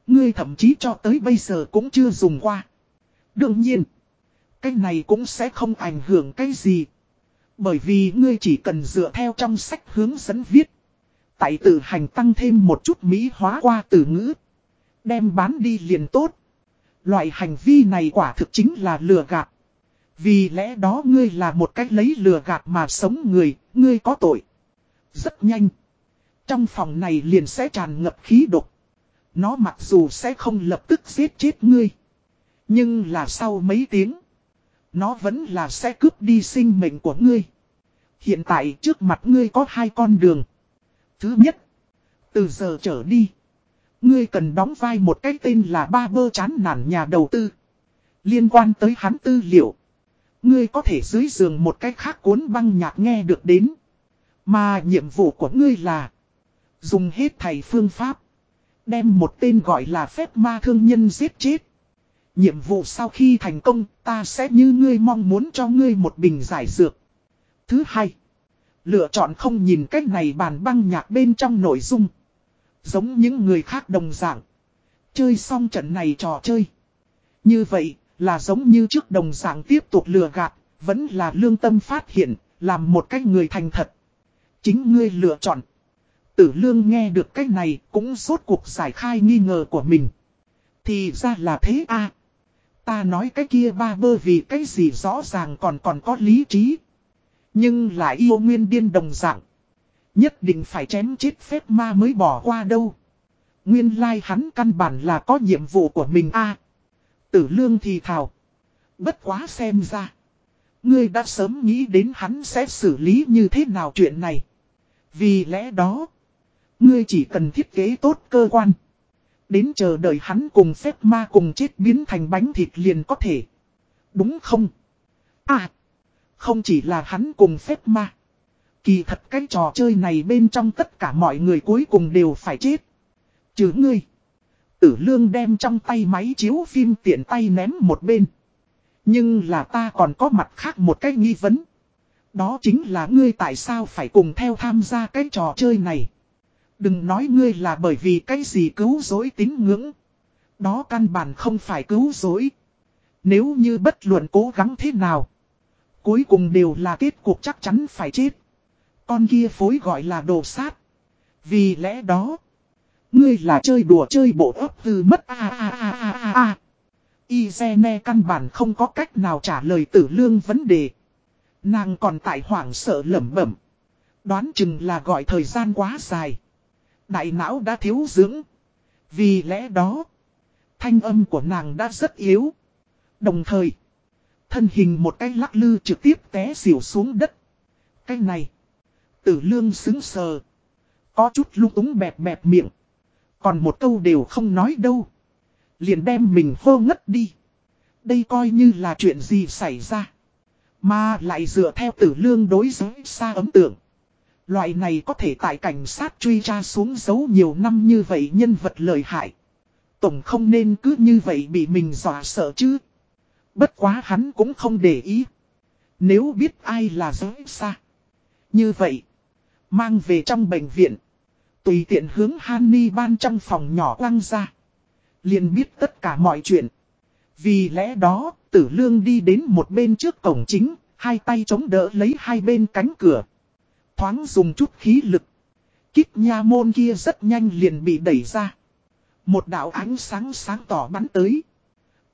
Speaker 1: Ngươi thậm chí cho tới bây giờ cũng chưa dùng qua. Đương nhiên. Cái này cũng sẽ không ảnh hưởng cái gì. Bởi vì ngươi chỉ cần dựa theo trong sách hướng dẫn viết. Tại tự hành tăng thêm một chút mỹ hóa qua từ ngữ. Đem bán đi liền tốt. Loại hành vi này quả thực chính là lừa gạt. Vì lẽ đó ngươi là một cách lấy lừa gạt mà sống người, ngươi có tội. Rất nhanh. Trong phòng này liền sẽ tràn ngập khí độc. Nó mặc dù sẽ không lập tức giết chết ngươi. Nhưng là sau mấy tiếng. Nó vẫn là sẽ cướp đi sinh mệnh của ngươi. Hiện tại trước mặt ngươi có hai con đường. Thứ nhất. Từ giờ trở đi. Ngươi cần đóng vai một cái tên là ba bơ chán nản nhà đầu tư. Liên quan tới hắn tư liệu. Ngươi có thể dưới giường một cách khác cuốn băng nhạc nghe được đến. Mà nhiệm vụ của ngươi là, dùng hết thầy phương pháp. Đem một tên gọi là phép ma thương nhân giết chết. Nhiệm vụ sau khi thành công ta sẽ như ngươi mong muốn cho ngươi một bình giải dược. Thứ hai. Lựa chọn không nhìn cách này bàn băng nhạc bên trong nội dung. Giống những người khác đồng dạng. Chơi xong trận này trò chơi. Như vậy, là giống như trước đồng dạng tiếp tục lừa gạt, vẫn là lương tâm phát hiện, làm một cách người thành thật. Chính ngươi lựa chọn. Tử lương nghe được cách này cũng rốt cuộc giải khai nghi ngờ của mình. Thì ra là thế a Ta nói cái kia ba bơ vì cái gì rõ ràng còn còn có lý trí. Nhưng lại yêu nguyên điên đồng dạng. Nhất định phải chém chết phép ma mới bỏ qua đâu. Nguyên lai like hắn căn bản là có nhiệm vụ của mình a Tử lương thì thào. Bất quá xem ra. Ngươi đã sớm nghĩ đến hắn sẽ xử lý như thế nào chuyện này. Vì lẽ đó. Ngươi chỉ cần thiết kế tốt cơ quan. Đến chờ đợi hắn cùng phép ma cùng chết biến thành bánh thịt liền có thể. Đúng không? À. Không chỉ là hắn cùng phép ma. Kỳ thật cái trò chơi này bên trong tất cả mọi người cuối cùng đều phải chết. Chứ ngươi. Tử lương đem trong tay máy chiếu phim tiện tay ném một bên. Nhưng là ta còn có mặt khác một cái nghi vấn. Đó chính là ngươi tại sao phải cùng theo tham gia cái trò chơi này. Đừng nói ngươi là bởi vì cái gì cứu dối tín ngưỡng. Đó căn bản không phải cứu dối. Nếu như bất luận cố gắng thế nào. Cuối cùng đều là kết cuộc chắc chắn phải chết. Con kia phối gọi là đồ sát. Vì lẽ đó. Ngươi là chơi đùa chơi bộ ấp từ mất a a a a a a. Izene căn bản không có cách nào trả lời tử lương vấn đề. Nàng còn tại hoảng sợ lẩm bẩm. Đoán chừng là gọi thời gian quá dài. Đại não đã thiếu dưỡng. Vì lẽ đó, thanh âm của nàng đã rất yếu. Đồng thời, thân hình một cái lắc lư trực tiếp té xỉu xuống đất. Cái này, tử lương xứng sờ. Có chút lúc túng bẹp bẹp miệng. Còn một câu đều không nói đâu. Liền đem mình hô ngất đi. Đây coi như là chuyện gì xảy ra. Mà lại dựa theo tử lương đối giới xa ấm tượng. Loại này có thể tại cảnh sát truy tra xuống dấu nhiều năm như vậy nhân vật lợi hại. Tổng không nên cứ như vậy bị mình dọa sợ chứ. Bất quá hắn cũng không để ý. Nếu biết ai là giới xa. Như vậy. Mang về trong bệnh viện. Tùy tiện hướng Hanni ban trong phòng nhỏ quăng ra. liền biết tất cả mọi chuyện. Vì lẽ đó, tử lương đi đến một bên trước cổng chính, hai tay chống đỡ lấy hai bên cánh cửa. Thoáng dùng chút khí lực. Kích nha môn kia rất nhanh liền bị đẩy ra. Một đạo ánh sáng sáng tỏ bắn tới.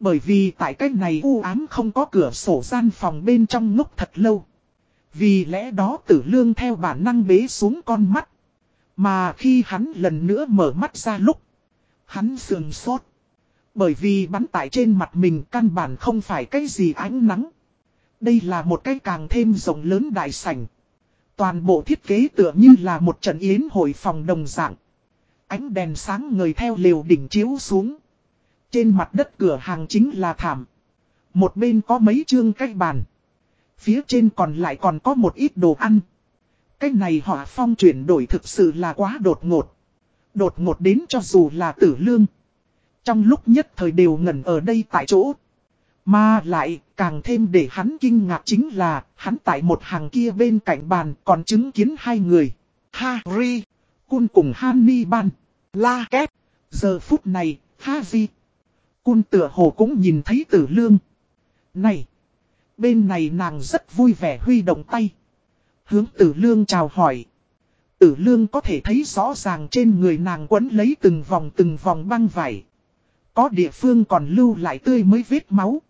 Speaker 1: Bởi vì tại cách này u ám không có cửa sổ gian phòng bên trong ngốc thật lâu. Vì lẽ đó tử lương theo bản năng bế xuống con mắt. Mà khi hắn lần nữa mở mắt ra lúc. Hắn sườn sốt. Bởi vì bắn tại trên mặt mình căn bản không phải cái gì ánh nắng. Đây là một cái càng thêm rộng lớn đại sảnh. Toàn bộ thiết kế tựa như là một trận yến hội phòng đồng dạng. Ánh đèn sáng người theo liều đỉnh chiếu xuống. Trên mặt đất cửa hàng chính là thảm. Một bên có mấy chương cách bàn. Phía trên còn lại còn có một ít đồ ăn. cách này họ phong chuyển đổi thực sự là quá đột ngột. Đột ngột đến cho dù là tử lương. Trong lúc nhất thời đều ngẩn ở đây tại chỗ. Mà lại, càng thêm để hắn kinh ngạc chính là, hắn tại một hàng kia bên cạnh bàn còn chứng kiến hai người. Harry, Kun cùng Hannibal, La Kép. Giờ phút này, Harry, Kun tựa hồ cũng nhìn thấy tử lương. Này, bên này nàng rất vui vẻ huy động tay. Hướng tử lương chào hỏi. Tử lương có thể thấy rõ ràng trên người nàng quấn lấy từng vòng từng vòng băng vải. Có địa phương còn lưu lại tươi mới vết máu.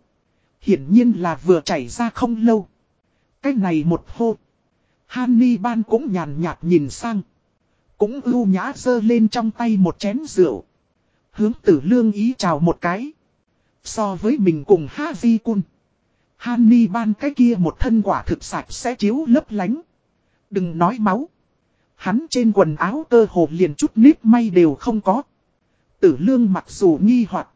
Speaker 1: Hiển nhiên là vừa chảy ra không lâu. Cái này một hô. Hannibal cũng nhàn nhạt nhìn sang. Cũng ưu nhã dơ lên trong tay một chén rượu. Hướng tử lương ý chào một cái. So với mình cùng Haji Kun. Hannibal cái kia một thân quả thực sạch sẽ chiếu lấp lánh. Đừng nói máu. Hắn trên quần áo cơ hồ liền chút nếp may đều không có. Tử lương mặc dù nghi hoặc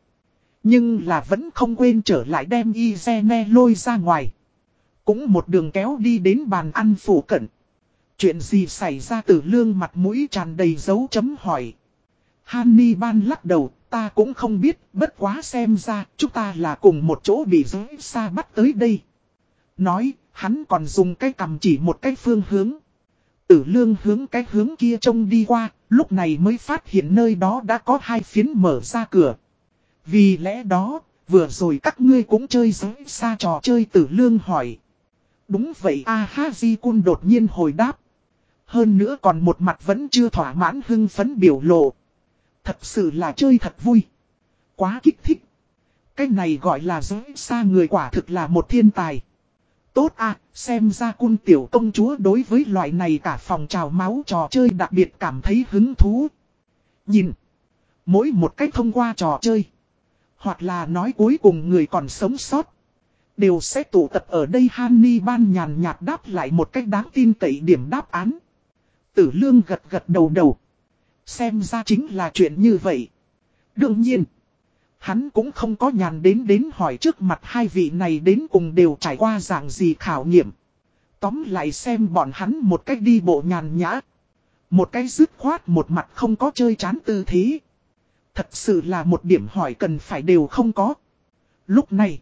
Speaker 1: nhưng là vẫn không quên trở lại đem Izene lôi ra ngoài. Cũng một đường kéo đi đến bàn ăn phủ cận. Chuyện gì xảy ra từ lương mặt mũi tràn đầy dấu chấm hỏi. Hanni ban lắc đầu, ta cũng không biết, bất quá xem ra, chúng ta là cùng một chỗ bị giới xa bắt tới đây. Nói, hắn còn dùng cái cầm chỉ một cái phương hướng. Tử lương hướng cái hướng kia trông đi qua, lúc này mới phát hiện nơi đó đã có hai phiến mở ra cửa. Vì lẽ đó, vừa rồi các ngươi cũng chơi giới xa trò chơi tử lương hỏi. Đúng vậy a ha di cun đột nhiên hồi đáp. Hơn nữa còn một mặt vẫn chưa thỏa mãn hưng phấn biểu lộ. Thật sự là chơi thật vui. Quá kích thích. Cái này gọi là giới xa người quả thực là một thiên tài. Tốt à, xem ra cun tiểu công chúa đối với loại này cả phòng trào máu trò chơi đặc biệt cảm thấy hứng thú. Nhìn, mỗi một cách thông qua trò chơi, hoặc là nói cuối cùng người còn sống sót, đều sẽ tụ tập ở đây Hanni ban nhàn nhạt đáp lại một cách đáng tin cậy điểm đáp án. Tử lương gật gật đầu đầu. Xem ra chính là chuyện như vậy. Đương nhiên. Hắn cũng không có nhàn đến đến hỏi trước mặt hai vị này đến cùng đều trải qua dạng gì khảo nghiệm. Tóm lại xem bọn hắn một cách đi bộ nhàn nhã. Một cái dứt khoát một mặt không có chơi chán tư thế. Thật sự là một điểm hỏi cần phải đều không có. Lúc này,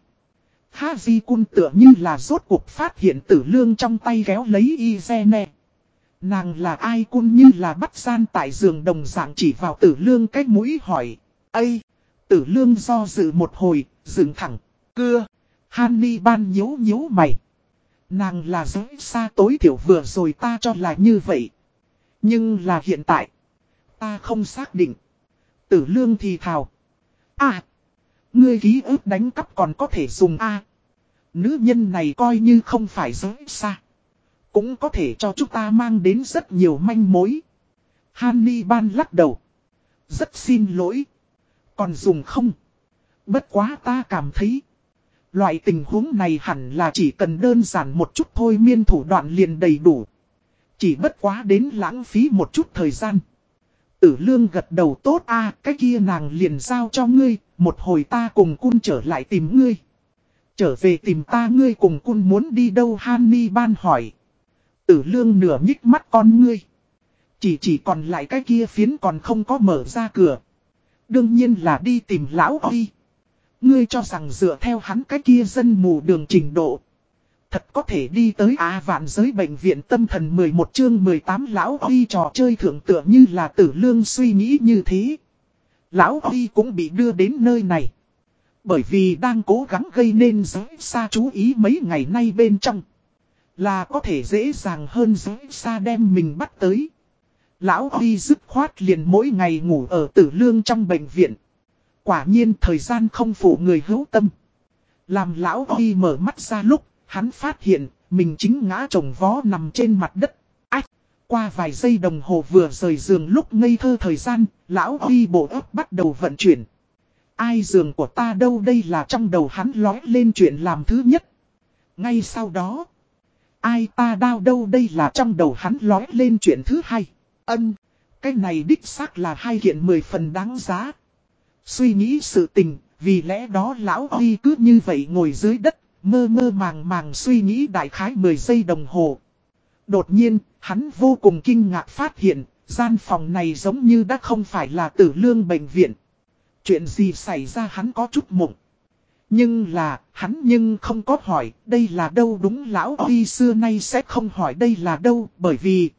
Speaker 1: haji kun Cun tựa như là rốt cuộc phát hiện tử lương trong tay ghéo lấy y. Nàng là ai cun như là bắt gian tại giường đồng dạng chỉ vào tử lương cái mũi hỏi. Ây! Tử lương do dự một hồi, dựng thẳng, cưa. Hanni ban nhếu nhếu mày. Nàng là giới xa tối thiểu vừa rồi ta cho là như vậy. Nhưng là hiện tại. Ta không xác định. Tử lương thì thào. À. Ngươi ký ức đánh cắp còn có thể dùng A. Nữ nhân này coi như không phải giới xa. Cũng có thể cho chúng ta mang đến rất nhiều manh mối. Hanni ban lắc đầu. Rất xin lỗi. Còn dùng không? Bất quá ta cảm thấy. Loại tình huống này hẳn là chỉ cần đơn giản một chút thôi, miên thủ đoạn liền đầy đủ. Chỉ bất quá đến lãng phí một chút thời gian. Tử lương gật đầu tốt a cái kia nàng liền giao cho ngươi, một hồi ta cùng cun trở lại tìm ngươi. Trở về tìm ta ngươi cùng cun muốn đi đâu Hanni ban hỏi. Tử lương nửa nhích mắt con ngươi. Chỉ chỉ còn lại cái kia phiến còn không có mở ra cửa. Đương nhiên là đi tìm lão đi. Ngươi cho rằng dựa theo hắn cái kia dân mù đường trình độ. Thật có thể đi tới Á vạn giới bệnh viện tâm thần 11 chương 18 lão Huy trò chơi thượng tựa như là tử lương suy nghĩ như thế. Lão Huy cũng bị đưa đến nơi này. Bởi vì đang cố gắng gây nên giới xa chú ý mấy ngày nay bên trong. Là có thể dễ dàng hơn giới xa đem mình bắt tới. Lão Huy dứt khoát liền mỗi ngày ngủ ở tử lương trong bệnh viện. Quả nhiên thời gian không phụ người hữu tâm. Làm lão Huy mở mắt ra lúc, hắn phát hiện, mình chính ngã trồng vó nằm trên mặt đất. Ách! Qua vài giây đồng hồ vừa rời giường lúc ngây thơ thời gian, lão Huy bộ ấp bắt đầu vận chuyển. Ai giường của ta đâu đây là trong đầu hắn lói lên chuyện làm thứ nhất. Ngay sau đó, ai ta đau đâu đây là trong đầu hắn lói lên chuyện thứ hai. Ân, cái này đích xác là hai kiện mười phần đáng giá. Suy nghĩ sự tình, vì lẽ đó lão Huy cứ như vậy ngồi dưới đất, mơ mơ màng màng suy nghĩ đại khái 10 giây đồng hồ. Đột nhiên, hắn vô cùng kinh ngạc phát hiện, gian phòng này giống như đã không phải là tử lương bệnh viện. Chuyện gì xảy ra hắn có chút mộng. Nhưng là, hắn nhưng không có hỏi, đây là đâu đúng lão Huy xưa nay sẽ không hỏi đây là đâu, bởi vì...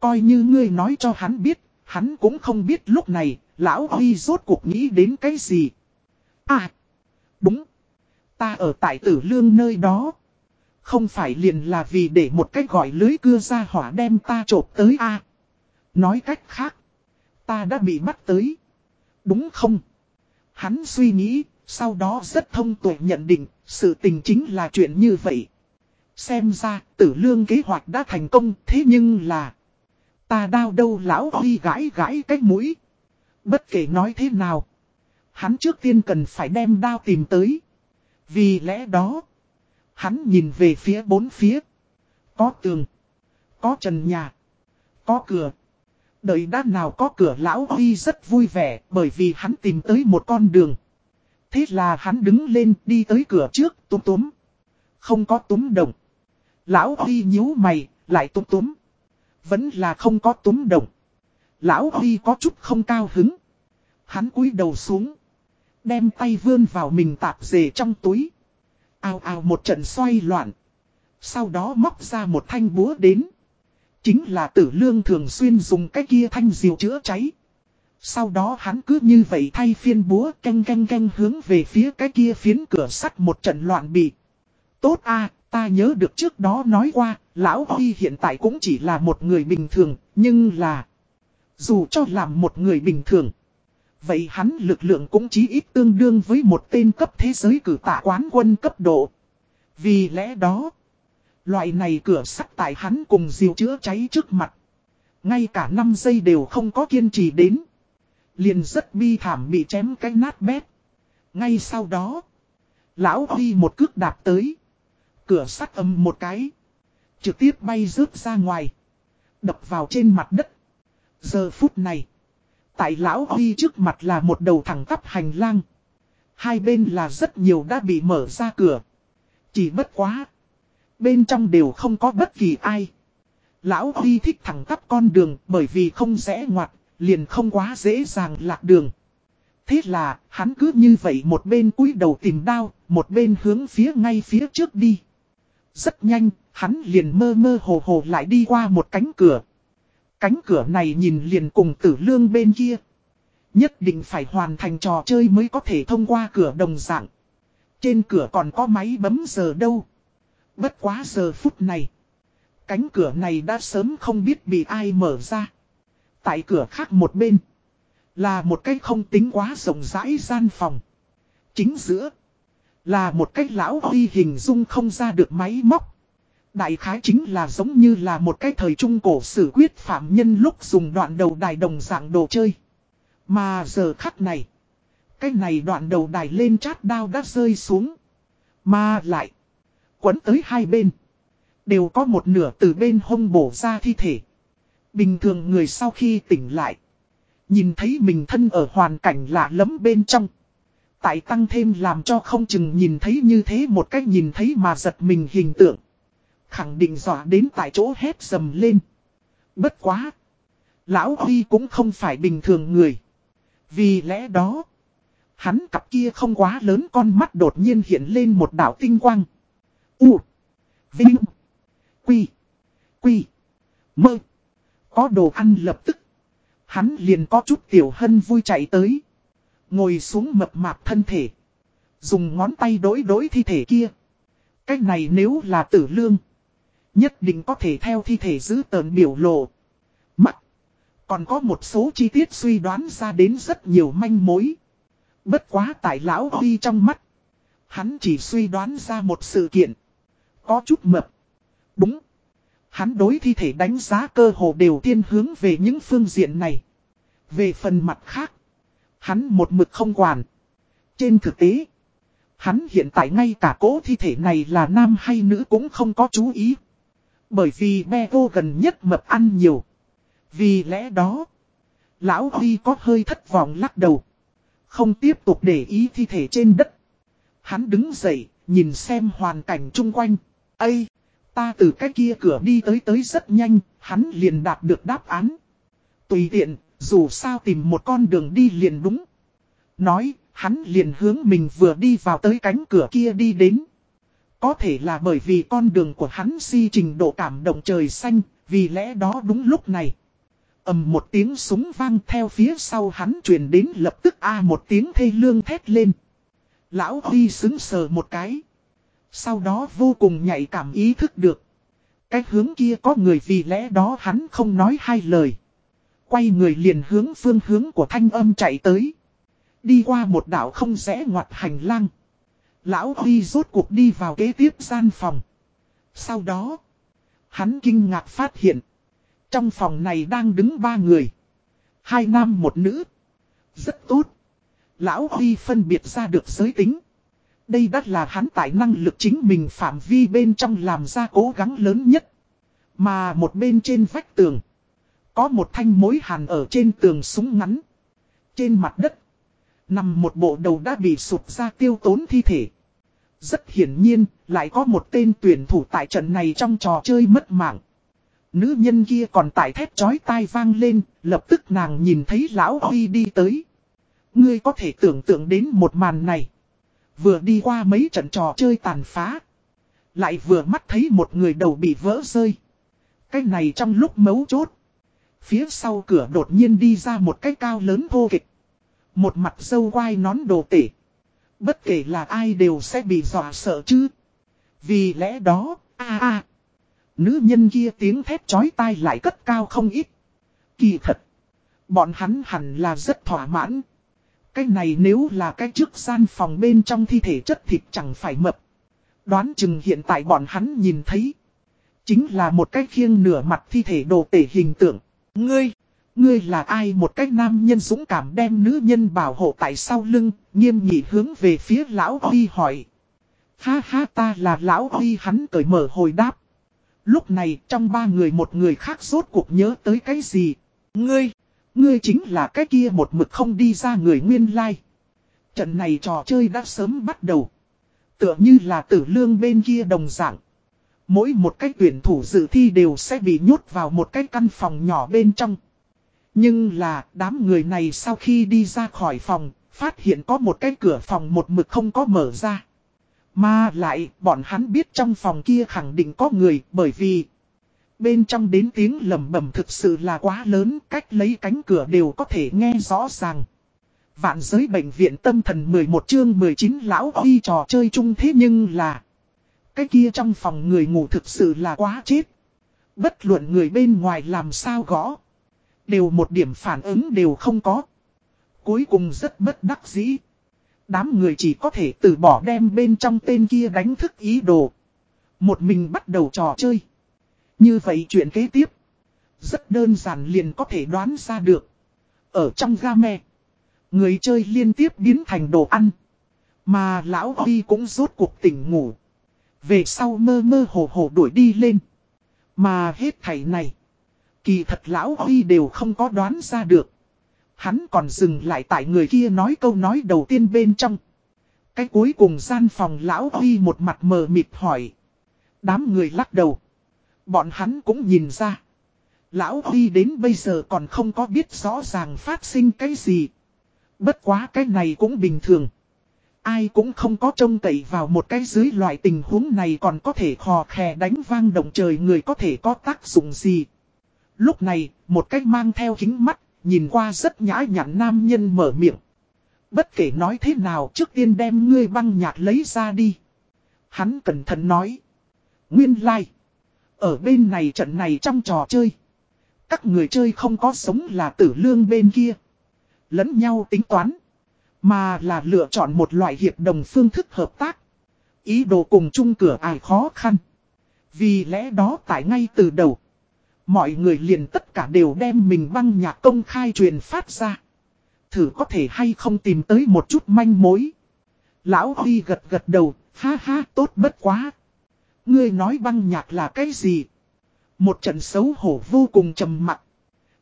Speaker 1: Coi như ngươi nói cho hắn biết, hắn cũng không biết lúc này, lão Huy rốt cuộc nghĩ đến cái gì. À, đúng. Ta ở tại tử lương nơi đó. Không phải liền là vì để một cách gọi lưới cưa ra hỏa đem ta trộp tới a Nói cách khác, ta đã bị bắt tới. Đúng không? Hắn suy nghĩ, sau đó rất thông tuệ nhận định, sự tình chính là chuyện như vậy. Xem ra, tử lương kế hoạch đã thành công, thế nhưng là... Ta đau đâu lão huy gãi gãi cái mũi. Bất kể nói thế nào. Hắn trước tiên cần phải đem đao tìm tới. Vì lẽ đó. Hắn nhìn về phía bốn phía. Có tường. Có trần nhà. Có cửa. Đợi đã nào có cửa lão Huy rất vui vẻ bởi vì hắn tìm tới một con đường. Thế là hắn đứng lên đi tới cửa trước túm túm. Không có túm động. Lão Huy nhíu mày, lại túm túm. Vẫn là không có túm động. Lão Huy có chút không cao hứng. Hắn cúi đầu xuống. Đem tay vươn vào mình tạp dề trong túi. Ao ao một trận xoay loạn. Sau đó móc ra một thanh búa đến. Chính là tử lương thường xuyên dùng cái kia thanh diều chữa cháy. Sau đó hắn cứ như vậy thay phiên búa canh canh canh hướng về phía cái kia phiến cửa sắt một trận loạn bị. Tốt a ta nhớ được trước đó nói qua, lão Huy hiện tại cũng chỉ là một người bình thường, nhưng là... Dù cho làm một người bình thường, vậy hắn lực lượng cũng chỉ ít tương đương với một tên cấp thế giới cử tạ quán quân cấp độ. Vì lẽ đó, loại này cửa sắt tại hắn cùng diều chữa cháy trước mặt. Ngay cả 5 giây đều không có kiên trì đến. Liền rất bi thảm bị chém cái nát bét. Ngay sau đó, lão Huy một cước đạp tới. Cửa sắt âm một cái. Trực tiếp bay rớt ra ngoài. Đập vào trên mặt đất. Giờ phút này. Tại lão Huy trước mặt là một đầu thẳng tắp hành lang. Hai bên là rất nhiều đã bị mở ra cửa. Chỉ bất quá. Bên trong đều không có bất kỳ ai. Lão Huy thích thẳng tắp con đường bởi vì không rẽ ngoặt, liền không quá dễ dàng lạc đường. Thế là, hắn cứ như vậy một bên cúi đầu tìm đao, một bên hướng phía ngay phía trước đi. Rất nhanh, hắn liền mơ mơ hồ hồ lại đi qua một cánh cửa. Cánh cửa này nhìn liền cùng tử lương bên kia. Nhất định phải hoàn thành trò chơi mới có thể thông qua cửa đồng dạng. Trên cửa còn có máy bấm giờ đâu. Bất quá giờ phút này. Cánh cửa này đã sớm không biết bị ai mở ra. Tại cửa khác một bên. Là một cái không tính quá rộng rãi gian phòng. Chính giữa. Là một cái lão huy hình dung không ra được máy móc. Đại khái chính là giống như là một cái thời trung cổ sử quyết phạm nhân lúc dùng đoạn đầu đài đồng dạng đồ chơi. Mà giờ khắc này. Cái này đoạn đầu đài lên chát đao đã rơi xuống. Mà lại. Quấn tới hai bên. Đều có một nửa từ bên hông bổ ra thi thể. Bình thường người sau khi tỉnh lại. Nhìn thấy mình thân ở hoàn cảnh lạ lẫm bên trong. Tại tăng thêm làm cho không chừng nhìn thấy như thế một cách nhìn thấy mà giật mình hình tượng. Khẳng định dọa đến tại chỗ hét dầm lên. Bất quá. Lão Huy cũng không phải bình thường người. Vì lẽ đó. Hắn cặp kia không quá lớn con mắt đột nhiên hiện lên một đảo tinh quang. U. Vinh. Quy. Quy. Mơ. Có đồ ăn lập tức. Hắn liền có chút tiểu hân vui chạy tới. Ngồi xuống mập mạp thân thể. Dùng ngón tay đối đối thi thể kia. Cách này nếu là tử lương. Nhất định có thể theo thi thể giữ tờn biểu lộ. Mặt. Còn có một số chi tiết suy đoán ra đến rất nhiều manh mối. Bất quá tại lão đi trong mắt. Hắn chỉ suy đoán ra một sự kiện. Có chút mập. Đúng. Hắn đối thi thể đánh giá cơ hồ đều tiên hướng về những phương diện này. Về phần mặt khác. Hắn một mực không quản. Trên thực tế. Hắn hiện tại ngay cả cố thi thể này là nam hay nữ cũng không có chú ý. Bởi vì mẹ vô gần nhất mập ăn nhiều. Vì lẽ đó. Lão Huy có hơi thất vọng lắc đầu. Không tiếp tục để ý thi thể trên đất. Hắn đứng dậy, nhìn xem hoàn cảnh chung quanh. Ây! Ta từ cái kia cửa đi tới tới rất nhanh, hắn liền đạt được đáp án. Tùy tiện, dù sao tìm một con đường đi liền đúng. Nói, hắn liền hướng mình vừa đi vào tới cánh cửa kia đi đến. Có thể là bởi vì con đường của hắn si trình độ cảm động trời xanh, vì lẽ đó đúng lúc này. ầm một tiếng súng vang theo phía sau hắn truyền đến lập tức a một tiếng thê lương thét lên. Lão Huy xứng sờ một cái. Sau đó vô cùng nhạy cảm ý thức được. Cái hướng kia có người vì lẽ đó hắn không nói hai lời. Quay người liền hướng phương hướng của thanh âm chạy tới. Đi qua một đảo không rẽ ngoặt hành lang. Lão Huy rốt cuộc đi vào kế tiếp gian phòng. Sau đó, hắn kinh ngạc phát hiện. Trong phòng này đang đứng ba người. Hai nam một nữ. Rất tốt. Lão Huy phân biệt ra được giới tính. Đây đắt là hắn tại năng lực chính mình phạm vi bên trong làm ra cố gắng lớn nhất. Mà một bên trên vách tường. Có một thanh mối hàn ở trên tường súng ngắn. Trên mặt đất. Nằm một bộ đầu đã bị sụp ra tiêu tốn thi thể. Rất hiển nhiên, lại có một tên tuyển thủ tại trận này trong trò chơi mất mạng. Nữ nhân kia còn tại thép chói tai vang lên, lập tức nàng nhìn thấy lão Huy đi tới. Ngươi có thể tưởng tượng đến một màn này. Vừa đi qua mấy trận trò chơi tàn phá. Lại vừa mắt thấy một người đầu bị vỡ rơi. Cái này trong lúc mấu chốt. Phía sau cửa đột nhiên đi ra một cái cao lớn vô kịch. Một mặt sâu quai nón đồ tể. Bất kể là ai đều sẽ bị dọa sợ chứ. Vì lẽ đó, a a Nữ nhân kia tiếng thét chói tai lại cất cao không ít. Kỳ thật. Bọn hắn hẳn là rất thỏa mãn. Cái này nếu là cái trước gian phòng bên trong thi thể chất thịt chẳng phải mập. Đoán chừng hiện tại bọn hắn nhìn thấy. Chính là một cái khiêng nửa mặt thi thể đồ tể hình tượng. Ngươi, ngươi là ai một cách nam nhân dũng cảm đem nữ nhân bảo hộ tại sau lưng, nghiêm nghị hướng về phía lão Huy hỏi. Ha ha ta là lão Huy hắn cởi mở hồi đáp. Lúc này trong ba người một người khác rốt cuộc nhớ tới cái gì? Ngươi, ngươi chính là cái kia một mực không đi ra người nguyên lai. Trận này trò chơi đã sớm bắt đầu. Tựa như là tử lương bên kia đồng dạng. Mỗi một cái tuyển thủ dự thi đều sẽ bị nhốt vào một cái căn phòng nhỏ bên trong. Nhưng là đám người này sau khi đi ra khỏi phòng, phát hiện có một cái cửa phòng một mực không có mở ra. Mà lại, bọn hắn biết trong phòng kia khẳng định có người bởi vì bên trong đến tiếng lầm bẩm thực sự là quá lớn, cách lấy cánh cửa đều có thể nghe rõ ràng. Vạn giới bệnh viện tâm thần 11 chương 19 lão y trò chơi chung thế nhưng là cái kia trong phòng người ngủ thực sự là quá chết. Bất luận người bên ngoài làm sao gõ. Đều một điểm phản ứng đều không có. Cuối cùng rất bất đắc dĩ. Đám người chỉ có thể từ bỏ đem bên trong tên kia đánh thức ý đồ. Một mình bắt đầu trò chơi. Như vậy chuyện kế tiếp. Rất đơn giản liền có thể đoán ra được. Ở trong game. Người chơi liên tiếp biến thành đồ ăn. Mà lão Huy cũng rốt cuộc tỉnh ngủ. Về sau mơ mơ hồ hồ đuổi đi lên. Mà hết thảy này. Kỳ thật lão Huy đều không có đoán ra được. Hắn còn dừng lại tại người kia nói câu nói đầu tiên bên trong. Cái cuối cùng gian phòng lão Huy một mặt mờ mịt hỏi. Đám người lắc đầu. Bọn hắn cũng nhìn ra. Lão Huy đến bây giờ còn không có biết rõ ràng phát sinh cái gì. Bất quá cái này cũng bình thường. Ai cũng không có trông cậy vào một cái dưới loại tình huống này còn có thể khò khè đánh vang động trời người có thể có tác dụng gì. Lúc này, một cách mang theo kính mắt, nhìn qua rất nhã nhặn nam nhân mở miệng. Bất kể nói thế nào trước tiên đem ngươi băng nhạc lấy ra đi. Hắn cẩn thận nói. Nguyên lai. Like. Ở bên này trận này trong trò chơi. Các người chơi không có sống là tử lương bên kia. Lẫn nhau tính toán. Mà là lựa chọn một loại hiệp đồng phương thức hợp tác. Ý đồ cùng chung cửa ai khó khăn. Vì lẽ đó tại ngay từ đầu. Mọi người liền tất cả đều đem mình băng nhạc công khai truyền phát ra. Thử có thể hay không tìm tới một chút manh mối. Lão Huy gật gật đầu, ha ha tốt bất quá. Ngươi nói băng nhạc là cái gì? Một trận xấu hổ vô cùng trầm mặc.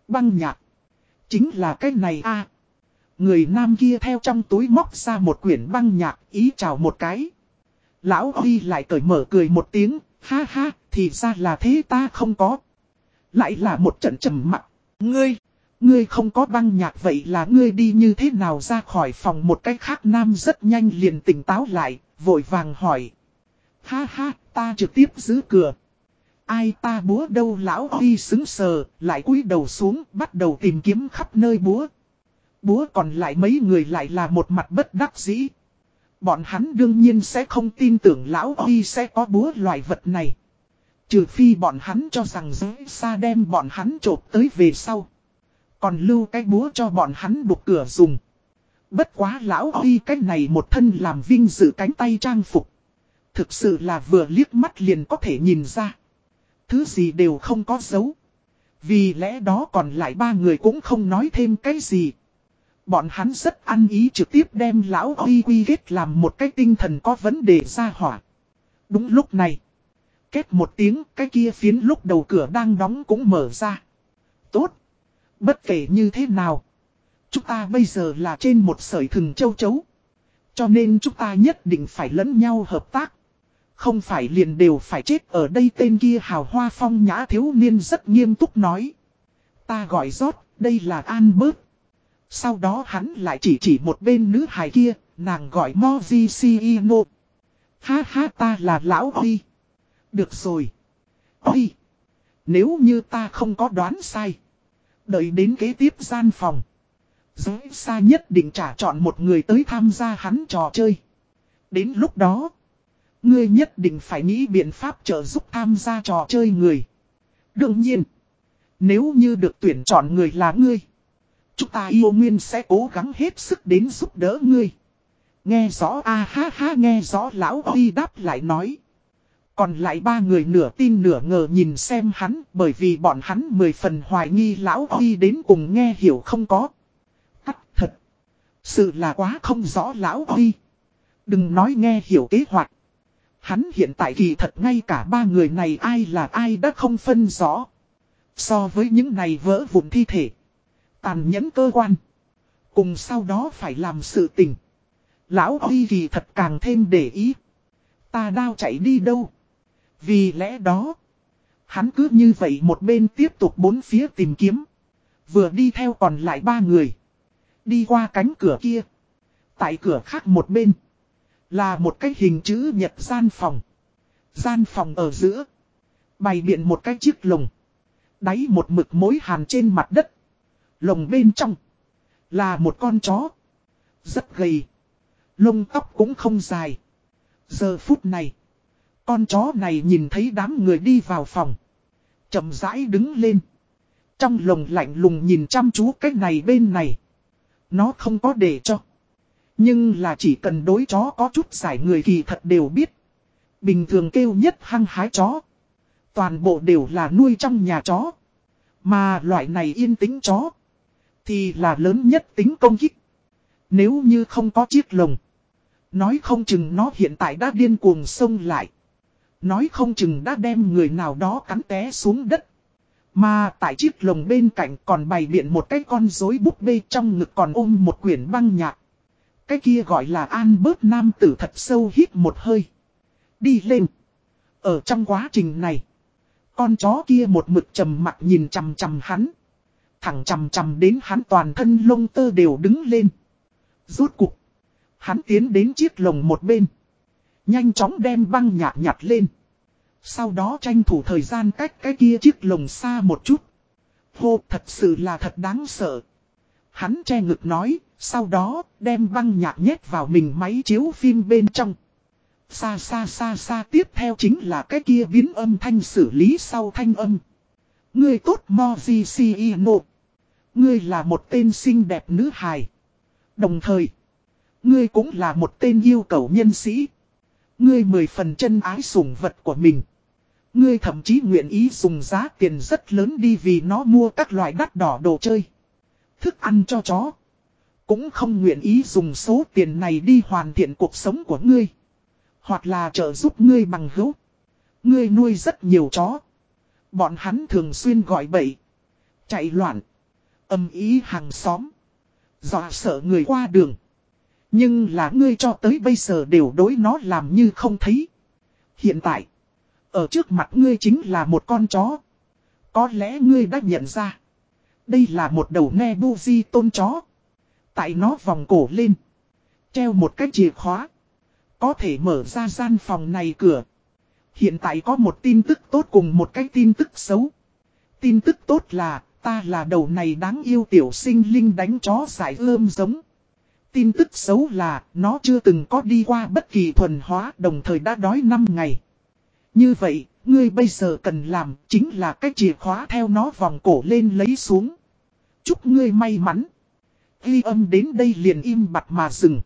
Speaker 1: Băng nhạc. Chính là cái này a Người nam kia theo trong túi móc ra một quyển băng nhạc, ý chào một cái. Lão Huy lại cởi mở cười một tiếng, ha ha, thì ra là thế ta không có. Lại là một trận trầm mặc. Ngươi, ngươi không có băng nhạc vậy là ngươi đi như thế nào ra khỏi phòng một cách khác nam rất nhanh liền tỉnh táo lại, vội vàng hỏi. Ha ha, ta trực tiếp giữ cửa. Ai ta búa đâu lão đi xứng sờ, lại cúi đầu xuống, bắt đầu tìm kiếm khắp nơi búa. Búa còn lại mấy người lại là một mặt bất đắc dĩ. Bọn hắn đương nhiên sẽ không tin tưởng lão đi sẽ có búa loại vật này. Trừ phi bọn hắn cho rằng giới xa đem bọn hắn trộp tới về sau. Còn lưu cái búa cho bọn hắn đục cửa dùng. Bất quá lão đi cái này một thân làm vinh dự cánh tay trang phục. Thực sự là vừa liếc mắt liền có thể nhìn ra. Thứ gì đều không có dấu. Vì lẽ đó còn lại ba người cũng không nói thêm cái gì. Bọn hắn rất ăn ý trực tiếp đem lão Huy quy kết làm một cái tinh thần có vấn đề ra hỏa. Đúng lúc này. Kết một tiếng cái kia phiến lúc đầu cửa đang đóng cũng mở ra. Tốt. Bất kể như thế nào. Chúng ta bây giờ là trên một sợi thừng châu chấu. Cho nên chúng ta nhất định phải lẫn nhau hợp tác. Không phải liền đều phải chết ở đây tên kia hào hoa phong nhã thiếu niên rất nghiêm túc nói. Ta gọi rót, đây là An Bớt. Sau đó hắn lại chỉ chỉ một bên nữ hài kia, nàng gọi Moji Siino. Ha ha ta là lão Huy. Được rồi. Ôi! Nếu như ta không có đoán sai. Đợi đến kế tiếp gian phòng. Giới xa nhất định trả chọn một người tới tham gia hắn trò chơi. Đến lúc đó. Ngươi nhất định phải nghĩ biện pháp trợ giúp tham gia trò chơi người. Đương nhiên. Nếu như được tuyển chọn người là ngươi. Chúng ta yêu nguyên sẽ cố gắng hết sức đến giúp đỡ ngươi. Nghe rõ, a ha ha, nghe rõ, lão Huy đáp lại nói. Còn lại ba người nửa tin nửa ngờ nhìn xem hắn, bởi vì bọn hắn mười phần hoài nghi lão Huy đến cùng nghe hiểu không có. Cắt thật. Sự là quá không rõ lão Huy. Đừng nói nghe hiểu kế hoạch. Hắn hiện tại kỳ thật ngay cả ba người này ai là ai đã không phân rõ. So với những này vỡ vụn thi thể. Tàn nhẫn cơ quan. Cùng sau đó phải làm sự tình. Lão Huy kỳ thật càng thêm để ý. Ta đao chạy đi đâu. Vì lẽ đó. Hắn cứ như vậy một bên tiếp tục bốn phía tìm kiếm. Vừa đi theo còn lại ba người. Đi qua cánh cửa kia. Tại cửa khác một bên. Là một cái hình chữ nhật gian phòng. Gian phòng ở giữa. Bày biện một cái chiếc lồng. Đáy một mực mối hàn trên mặt đất. Lồng bên trong. Là một con chó. Rất gầy. Lông tóc cũng không dài. Giờ phút này. Con chó này nhìn thấy đám người đi vào phòng. chậm rãi đứng lên. Trong lồng lạnh lùng nhìn chăm chú cái này bên này. Nó không có để cho. Nhưng là chỉ cần đối chó có chút giải người kỳ thật đều biết. Bình thường kêu nhất hăng hái chó. Toàn bộ đều là nuôi trong nhà chó. Mà loại này yên tĩnh chó. Thì là lớn nhất tính công kích. Nếu như không có chiếc lồng. Nói không chừng nó hiện tại đã điên cuồng xông lại. Nói không chừng đã đem người nào đó cắn té xuống đất. Mà tại chiếc lồng bên cạnh còn bày biện một cái con rối búp bê trong ngực còn ôm một quyển băng nhạc. Cái kia gọi là an bớt nam tử thật sâu hít một hơi. Đi lên. Ở trong quá trình này. Con chó kia một mực trầm mặt nhìn chằm chằm hắn. Thẳng chằm chằm đến hắn toàn thân lông tơ đều đứng lên. Rốt cục. Hắn tiến đến chiếc lồng một bên. Nhanh chóng đem băng nhạt nhặt lên. Sau đó tranh thủ thời gian cách cái kia chiếc lồng xa một chút. Hô thật sự là thật đáng sợ. Hắn che ngực nói, sau đó đem băng nhạt nhét vào mình máy chiếu phim bên trong. Xa xa xa xa tiếp theo chính là cái kia biến âm thanh xử lý sau thanh âm. Ngươi tốt Moji Ino. Ngươi là một tên xinh đẹp nữ hài. Đồng thời, ngươi cũng là một tên yêu cầu nhân sĩ. Ngươi mười phần chân ái sủng vật của mình. Ngươi thậm chí nguyện ý dùng giá tiền rất lớn đi vì nó mua các loại đắt đỏ đồ chơi. Thức ăn cho chó. Cũng không nguyện ý dùng số tiền này đi hoàn thiện cuộc sống của ngươi. Hoặc là trợ giúp ngươi bằng hữu. Ngươi nuôi rất nhiều chó. Bọn hắn thường xuyên gọi bậy. Chạy loạn. Âm ý hàng xóm. Dọa sợ người qua đường. Nhưng là ngươi cho tới bây giờ đều đối nó làm như không thấy. Hiện tại. Ở trước mặt ngươi chính là một con chó. Có lẽ ngươi đã nhận ra. Đây là một đầu ne bu di tôn chó. Tại nó vòng cổ lên. Treo một cái chìa khóa. Có thể mở ra gian phòng này cửa. Hiện tại có một tin tức tốt cùng một cái tin tức xấu. Tin tức tốt là, ta là đầu này đáng yêu tiểu sinh linh đánh chó giải ươm giống. Tin tức xấu là, nó chưa từng có đi qua bất kỳ thuần hóa đồng thời đã đói 5 ngày. Như vậy, ngươi bây giờ cần làm chính là cái chìa khóa theo nó vòng cổ lên lấy xuống. Chúc ngươi may mắn. Ghi âm đến đây liền im bặt mà dừng.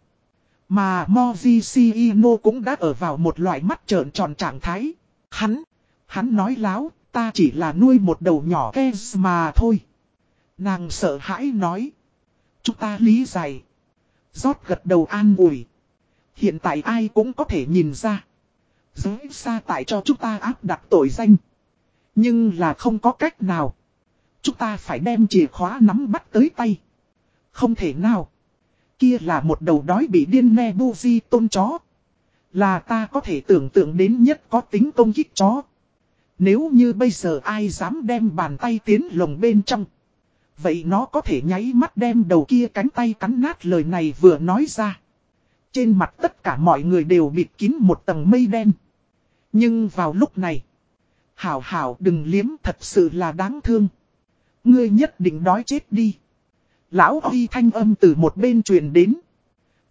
Speaker 1: Mà Moji Ino cũng đã ở vào một loại mắt trợn tròn trạng thái. Hắn, hắn nói láo, ta chỉ là nuôi một đầu nhỏ kez mà thôi. Nàng sợ hãi nói. Chúng ta lý giải rót gật đầu an ủi. Hiện tại ai cũng có thể nhìn ra. Giới xa tại cho chúng ta áp đặt tội danh. Nhưng là không có cách nào. Chúng ta phải đem chìa khóa nắm bắt tới tay. Không thể nào. Kia là một đầu đói bị điên ne bu di tôn chó. Là ta có thể tưởng tượng đến nhất có tính công kích chó. Nếu như bây giờ ai dám đem bàn tay tiến lồng bên trong. Vậy nó có thể nháy mắt đem đầu kia cánh tay cắn nát lời này vừa nói ra. Trên mặt tất cả mọi người đều bịt kín một tầng mây đen. Nhưng vào lúc này. Hảo hảo đừng liếm thật sự là đáng thương. Ngươi nhất định đói chết đi. Lão Huy thanh âm từ một bên truyền đến.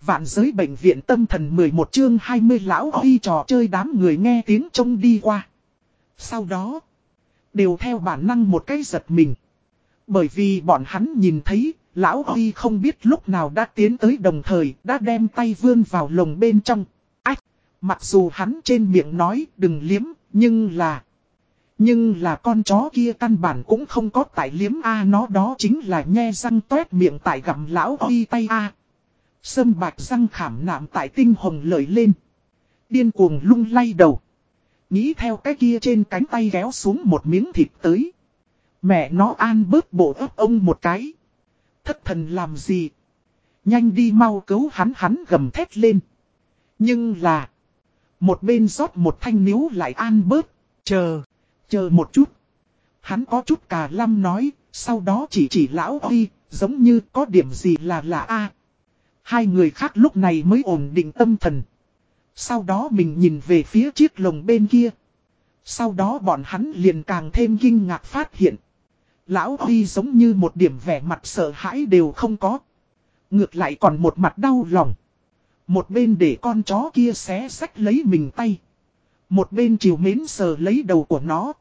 Speaker 1: Vạn giới bệnh viện tâm thần 11 chương 20 Lão Huy trò chơi đám người nghe tiếng trông đi qua. Sau đó, đều theo bản năng một cái giật mình. Bởi vì bọn hắn nhìn thấy, Lão Huy không biết lúc nào đã tiến tới đồng thời, đã đem tay vươn vào lồng bên trong. Ách! Mặc dù hắn trên miệng nói đừng liếm, nhưng là... Nhưng là con chó kia căn bản cũng không có tại liếm A nó đó chính là nhe răng tuét miệng tại gặm lão huy tay A. Sâm bạch răng khảm nạm tại tinh hồng lợi lên. Điên cuồng lung lay đầu. Nghĩ theo cái kia trên cánh tay kéo xuống một miếng thịt tới. Mẹ nó an bớt bộ ấp ông một cái. Thất thần làm gì? Nhanh đi mau cứu hắn hắn gầm thét lên. Nhưng là... Một bên rót một thanh níu lại an bớt. Chờ. Chờ một chút. Hắn có chút cà lăm nói, sau đó chỉ chỉ lão đi, giống như có điểm gì là lạ a. Hai người khác lúc này mới ổn định tâm thần. Sau đó mình nhìn về phía chiếc lồng bên kia. Sau đó bọn hắn liền càng thêm kinh ngạc phát hiện. Lão Huy giống như một điểm vẻ mặt sợ hãi đều không có. Ngược lại còn một mặt đau lòng. Một bên để con chó kia xé sách lấy mình tay. Một bên chiều mến sờ lấy đầu của nó.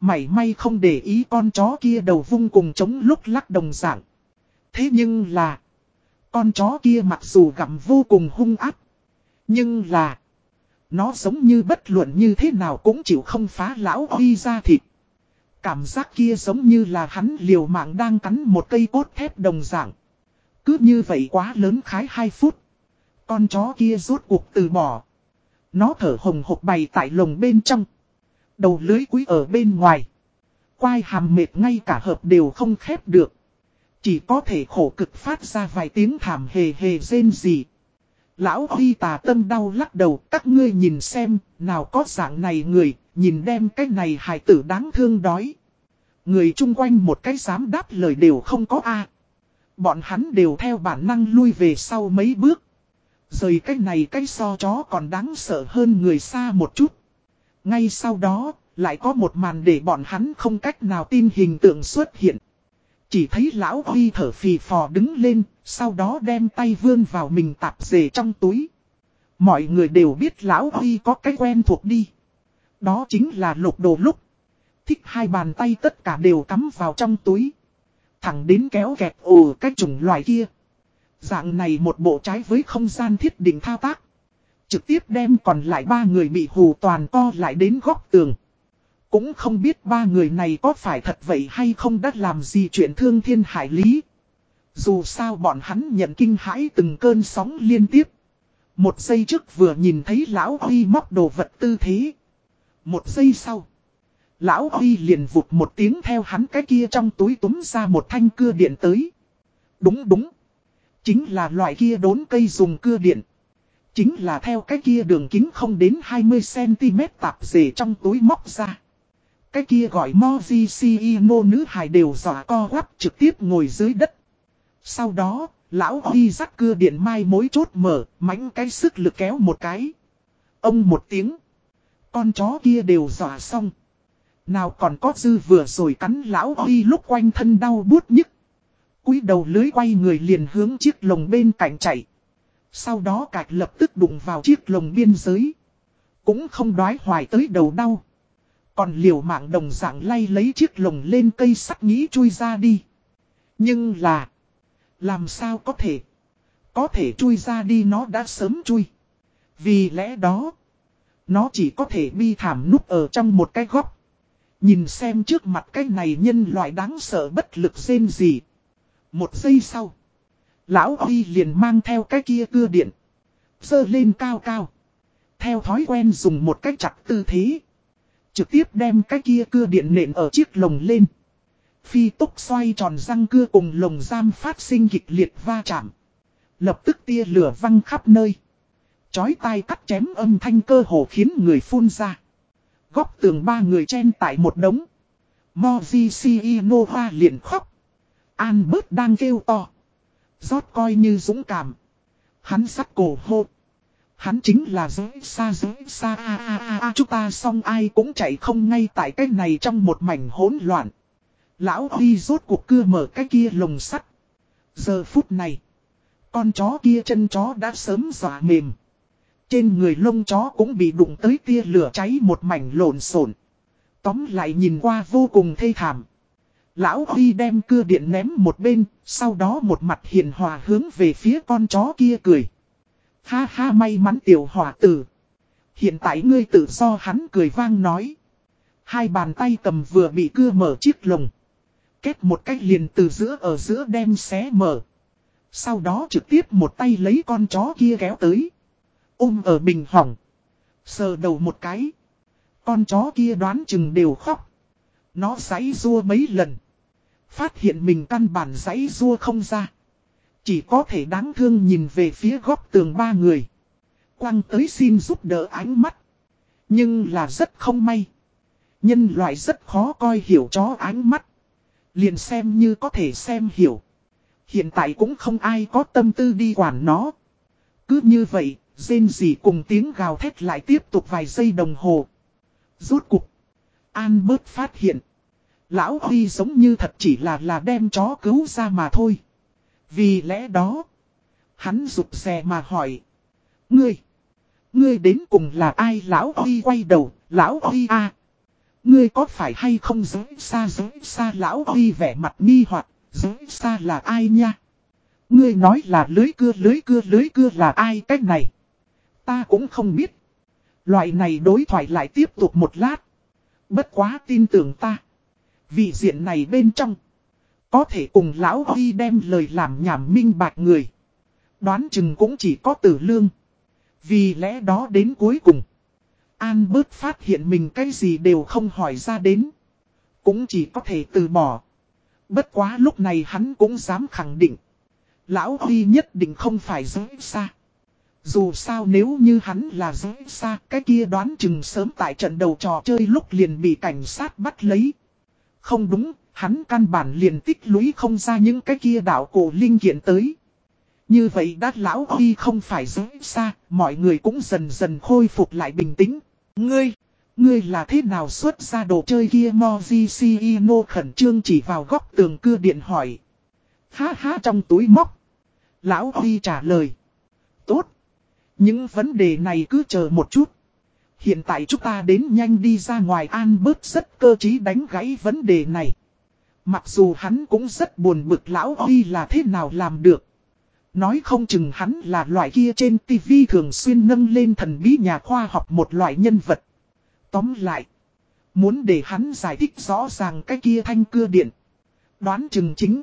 Speaker 1: Mảy may không để ý con chó kia đầu vung cùng chống lúc lắc đồng dạng. Thế nhưng là. Con chó kia mặc dù gặm vô cùng hung áp. Nhưng là. Nó giống như bất luận như thế nào cũng chịu không phá lão huy ra thịt. Cảm giác kia giống như là hắn liều mạng đang cắn một cây cốt thép đồng dạng. Cứ như vậy quá lớn khái 2 phút. Con chó kia rốt cuộc từ bỏ. Nó thở hồng hộp bày tại lồng bên trong. Đầu lưới quý ở bên ngoài. Quai hàm mệt ngay cả hợp đều không khép được. Chỉ có thể khổ cực phát ra vài tiếng thảm hề hề rên gì. Lão Huy tà tâm đau lắc đầu, các ngươi nhìn xem, nào có dạng này người, nhìn đem cái này hài tử đáng thương đói. Người chung quanh một cái dám đáp lời đều không có a Bọn hắn đều theo bản năng lui về sau mấy bước. Rời cái này cái so chó còn đáng sợ hơn người xa một chút. Ngay sau đó, lại có một màn để bọn hắn không cách nào tin hình tượng xuất hiện. Chỉ thấy lão Huy thở phì phò đứng lên, sau đó đem tay vươn vào mình tạp dề trong túi. Mọi người đều biết lão Huy có cái quen thuộc đi. Đó chính là lục đồ lúc. Thích hai bàn tay tất cả đều cắm vào trong túi. Thẳng đến kéo kẹt ồ cái chủng loài kia. Dạng này một bộ trái với không gian thiết định thao tác. Trực tiếp đem còn lại ba người bị hù toàn co lại đến góc tường. Cũng không biết ba người này có phải thật vậy hay không đã làm gì chuyện thương thiên hải lý. Dù sao bọn hắn nhận kinh hãi từng cơn sóng liên tiếp. Một giây trước vừa nhìn thấy lão Huy móc đồ vật tư thế. Một giây sau. Lão Huy liền vụt một tiếng theo hắn cái kia trong túi túm ra một thanh cưa điện tới. Đúng đúng. Chính là loại kia đốn cây dùng cưa điện. Chính là theo cái kia đường kính không đến 20cm tạp dề trong túi móc ra. Cái kia gọi Moji Shino nữ hài đều dọa co quắp trực tiếp ngồi dưới đất. Sau đó, lão Huy rắc cưa điện mai mối chốt mở, mánh cái sức lực kéo một cái. Ông một tiếng. Con chó kia đều dọa xong. Nào còn có dư vừa rồi cắn lão Huy lúc quanh thân đau bút nhức. cúi đầu lưới quay người liền hướng chiếc lồng bên cạnh chạy. Sau đó cạch lập tức đụng vào chiếc lồng biên giới. Cũng không đoái hoài tới đầu đau. Còn liều mạng đồng dạng lay lấy chiếc lồng lên cây sắt nghĩ chui ra đi. Nhưng là. Làm sao có thể. Có thể chui ra đi nó đã sớm chui. Vì lẽ đó. Nó chỉ có thể bi thảm núp ở trong một cái góc. Nhìn xem trước mặt cái này nhân loại đáng sợ bất lực rên gì. Một giây sau. Lão Huy liền mang theo cái kia cưa điện. Dơ lên cao cao. Theo thói quen dùng một cách chặt tư thế. Trực tiếp đem cái kia cưa điện nện ở chiếc lồng lên. Phi tốc xoay tròn răng cưa cùng lồng giam phát sinh kịch liệt va chạm. Lập tức tia lửa văng khắp nơi. Chói tai cắt chém âm thanh cơ hồ khiến người phun ra. Góc tường ba người chen tại một đống. Moji Shinoha liền khóc. An bớt đang kêu to. Giót coi như dũng cảm. Hắn sắt cổ hộp. Hắn chính là giới xa giới xa a a a a chúng ta xong ai cũng chạy không ngay tại cái này trong một mảnh hỗn loạn. Lão Huy rốt cuộc cưa mở cái kia lồng sắt. Giờ phút này. Con chó kia chân chó đã sớm dọa mềm. Trên người lông chó cũng bị đụng tới tia lửa cháy một mảnh lộn xộn. Tóm lại nhìn qua vô cùng thê thảm. Lão Huy đem cưa điện ném một bên, sau đó một mặt hiền hòa hướng về phía con chó kia cười. Ha ha may mắn tiểu hỏa tử. Hiện tại ngươi tự do hắn cười vang nói. Hai bàn tay tầm vừa bị cưa mở chiếc lồng. Kết một cách liền từ giữa ở giữa đem xé mở. Sau đó trực tiếp một tay lấy con chó kia kéo tới. Ôm ở bình hỏng. Sờ đầu một cái. Con chó kia đoán chừng đều khóc. Nó giấy rua mấy lần. Phát hiện mình căn bản giấy rua không ra. Chỉ có thể đáng thương nhìn về phía góc tường ba người. quang tới xin giúp đỡ ánh mắt. Nhưng là rất không may. Nhân loại rất khó coi hiểu chó ánh mắt. Liền xem như có thể xem hiểu. Hiện tại cũng không ai có tâm tư đi quản nó. Cứ như vậy, rên gì cùng tiếng gào thét lại tiếp tục vài giây đồng hồ. Rốt cục. An bớt phát hiện. Lão Huy giống như thật chỉ là là đem chó cứu ra mà thôi. Vì lẽ đó. Hắn rụt rè mà hỏi. Ngươi. Ngươi đến cùng là ai Lão Huy quay đầu. Lão Huy a, Ngươi có phải hay không giới xa giới xa Lão Huy vẻ mặt nghi hoặc, Giới xa là ai nha? Ngươi nói là lưới cưa lưới cưa lưới cưa là ai cách này? Ta cũng không biết. Loại này đối thoại lại tiếp tục một lát. Bất quá tin tưởng ta. Vị diện này bên trong. Có thể cùng lão Huy đem lời làm nhảm minh bạch người. Đoán chừng cũng chỉ có tử lương. Vì lẽ đó đến cuối cùng. An bớt phát hiện mình cái gì đều không hỏi ra đến. Cũng chỉ có thể từ bỏ. Bất quá lúc này hắn cũng dám khẳng định. Lão Huy nhất định không phải giới xa. Dù sao nếu như hắn là giới xa, cái kia đoán chừng sớm tại trận đầu trò chơi lúc liền bị cảnh sát bắt lấy. Không đúng, hắn căn bản liền tích lũy không ra những cái kia đạo cổ linh kiện tới. Như vậy đát lão Huy không phải giới xa, mọi người cũng dần dần khôi phục lại bình tĩnh. Ngươi, ngươi là thế nào xuất ra đồ chơi kia Moji Ino khẩn trương chỉ vào góc tường cưa điện hỏi. Ha ha trong túi móc. Lão Huy trả lời. Tốt. Những vấn đề này cứ chờ một chút. Hiện tại chúng ta đến nhanh đi ra ngoài an bớt rất cơ trí đánh gãy vấn đề này. Mặc dù hắn cũng rất buồn bực lão Huy là thế nào làm được. Nói không chừng hắn là loại kia trên tivi thường xuyên nâng lên thần bí nhà khoa học một loại nhân vật. Tóm lại. Muốn để hắn giải thích rõ ràng cái kia thanh cưa điện. Đoán chừng chính.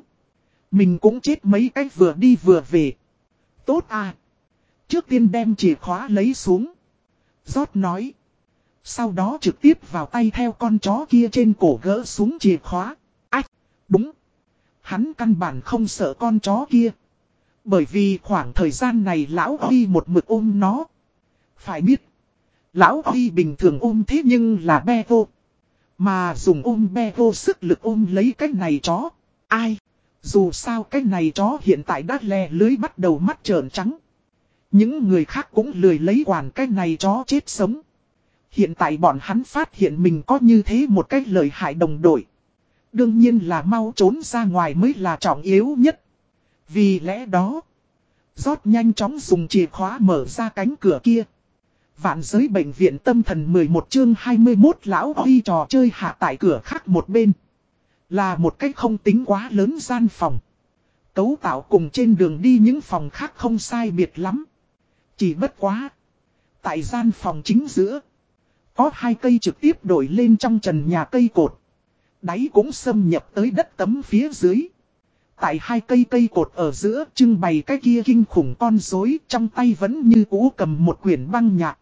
Speaker 1: Mình cũng chết mấy cách vừa đi vừa về. Tốt à. Trước tiên đem chìa khóa lấy xuống. Rót nói. Sau đó trực tiếp vào tay theo con chó kia trên cổ gỡ xuống chìa khóa. Đúng. Hắn căn bản không sợ con chó kia. Bởi vì khoảng thời gian này lão Huy một mực ôm nó. Phải biết. Lão Huy bình thường ôm thế nhưng là be vô. Mà dùng ôm be vô sức lực ôm lấy cái này chó. Ai? Dù sao cái này chó hiện tại đã lè lưới bắt đầu mắt trợn trắng. Những người khác cũng lười lấy quản cái này chó chết sống. Hiện tại bọn hắn phát hiện mình có như thế một cách lợi hại đồng đội. Đương nhiên là mau trốn ra ngoài mới là trọng yếu nhất. Vì lẽ đó, rót nhanh chóng dùng chìa khóa mở ra cánh cửa kia. Vạn giới bệnh viện tâm thần 11 chương 21 lão đi trò chơi hạ tại cửa khác một bên. Là một cách không tính quá lớn gian phòng. Cấu tạo cùng trên đường đi những phòng khác không sai biệt lắm. Chỉ bất quá. Tại gian phòng chính giữa. Có hai cây trực tiếp đổi lên trong trần nhà cây cột. Đáy cũng xâm nhập tới đất tấm phía dưới. Tại hai cây cây cột ở giữa trưng bày cái kia kinh khủng con rối trong tay vẫn như cũ cầm một quyển băng nhạc.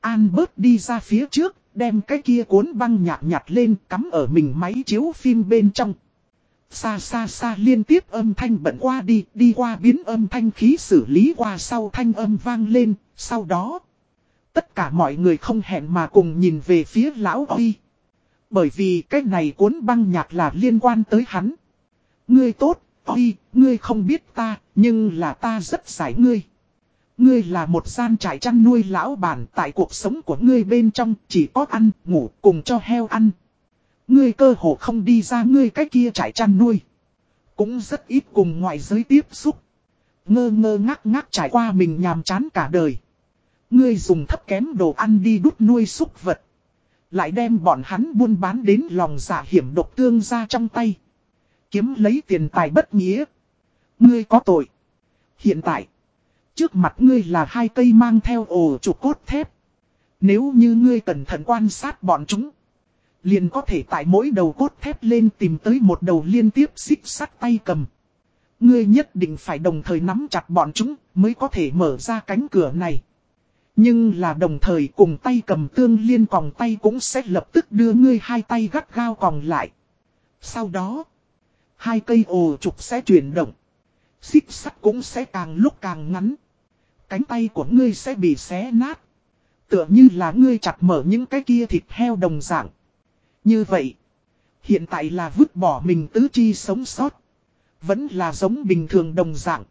Speaker 1: An bớt đi ra phía trước, đem cái kia cuốn băng nhạc nhặt lên cắm ở mình máy chiếu phim bên trong. Xa xa xa liên tiếp âm thanh bận qua đi, đi qua biến âm thanh khí xử lý qua sau thanh âm vang lên, sau đó. Tất cả mọi người không hẹn mà cùng nhìn về phía lão Huy. Bởi vì cái này cuốn băng nhạc là liên quan tới hắn. Ngươi tốt, Huy, ngươi không biết ta, nhưng là ta rất giải ngươi. Ngươi là một gian trại chăn nuôi lão bản tại cuộc sống của ngươi bên trong chỉ có ăn, ngủ cùng cho heo ăn. Ngươi cơ hồ không đi ra ngươi cái kia trại chăn nuôi. Cũng rất ít cùng ngoại giới tiếp xúc. Ngơ ngơ ngắc ngắc trải qua mình nhàm chán cả đời. Ngươi dùng thấp kém đồ ăn đi đút nuôi súc vật. Lại đem bọn hắn buôn bán đến lòng giả hiểm độc tương ra trong tay. Kiếm lấy tiền tài bất nghĩa. Ngươi có tội. Hiện tại. Trước mặt ngươi là hai cây mang theo ổ trục cốt thép. Nếu như ngươi cẩn thận quan sát bọn chúng. Liền có thể tại mỗi đầu cốt thép lên tìm tới một đầu liên tiếp xích sắt tay cầm. Ngươi nhất định phải đồng thời nắm chặt bọn chúng mới có thể mở ra cánh cửa này. Nhưng là đồng thời cùng tay cầm tương liên còng tay cũng sẽ lập tức đưa ngươi hai tay gắt gao còng lại. Sau đó, hai cây ồ trục sẽ chuyển động. Xích sắt cũng sẽ càng lúc càng ngắn. Cánh tay của ngươi sẽ bị xé nát. Tựa như là ngươi chặt mở những cái kia thịt heo đồng dạng. Như vậy, hiện tại là vứt bỏ mình tứ chi sống sót. Vẫn là giống bình thường đồng dạng.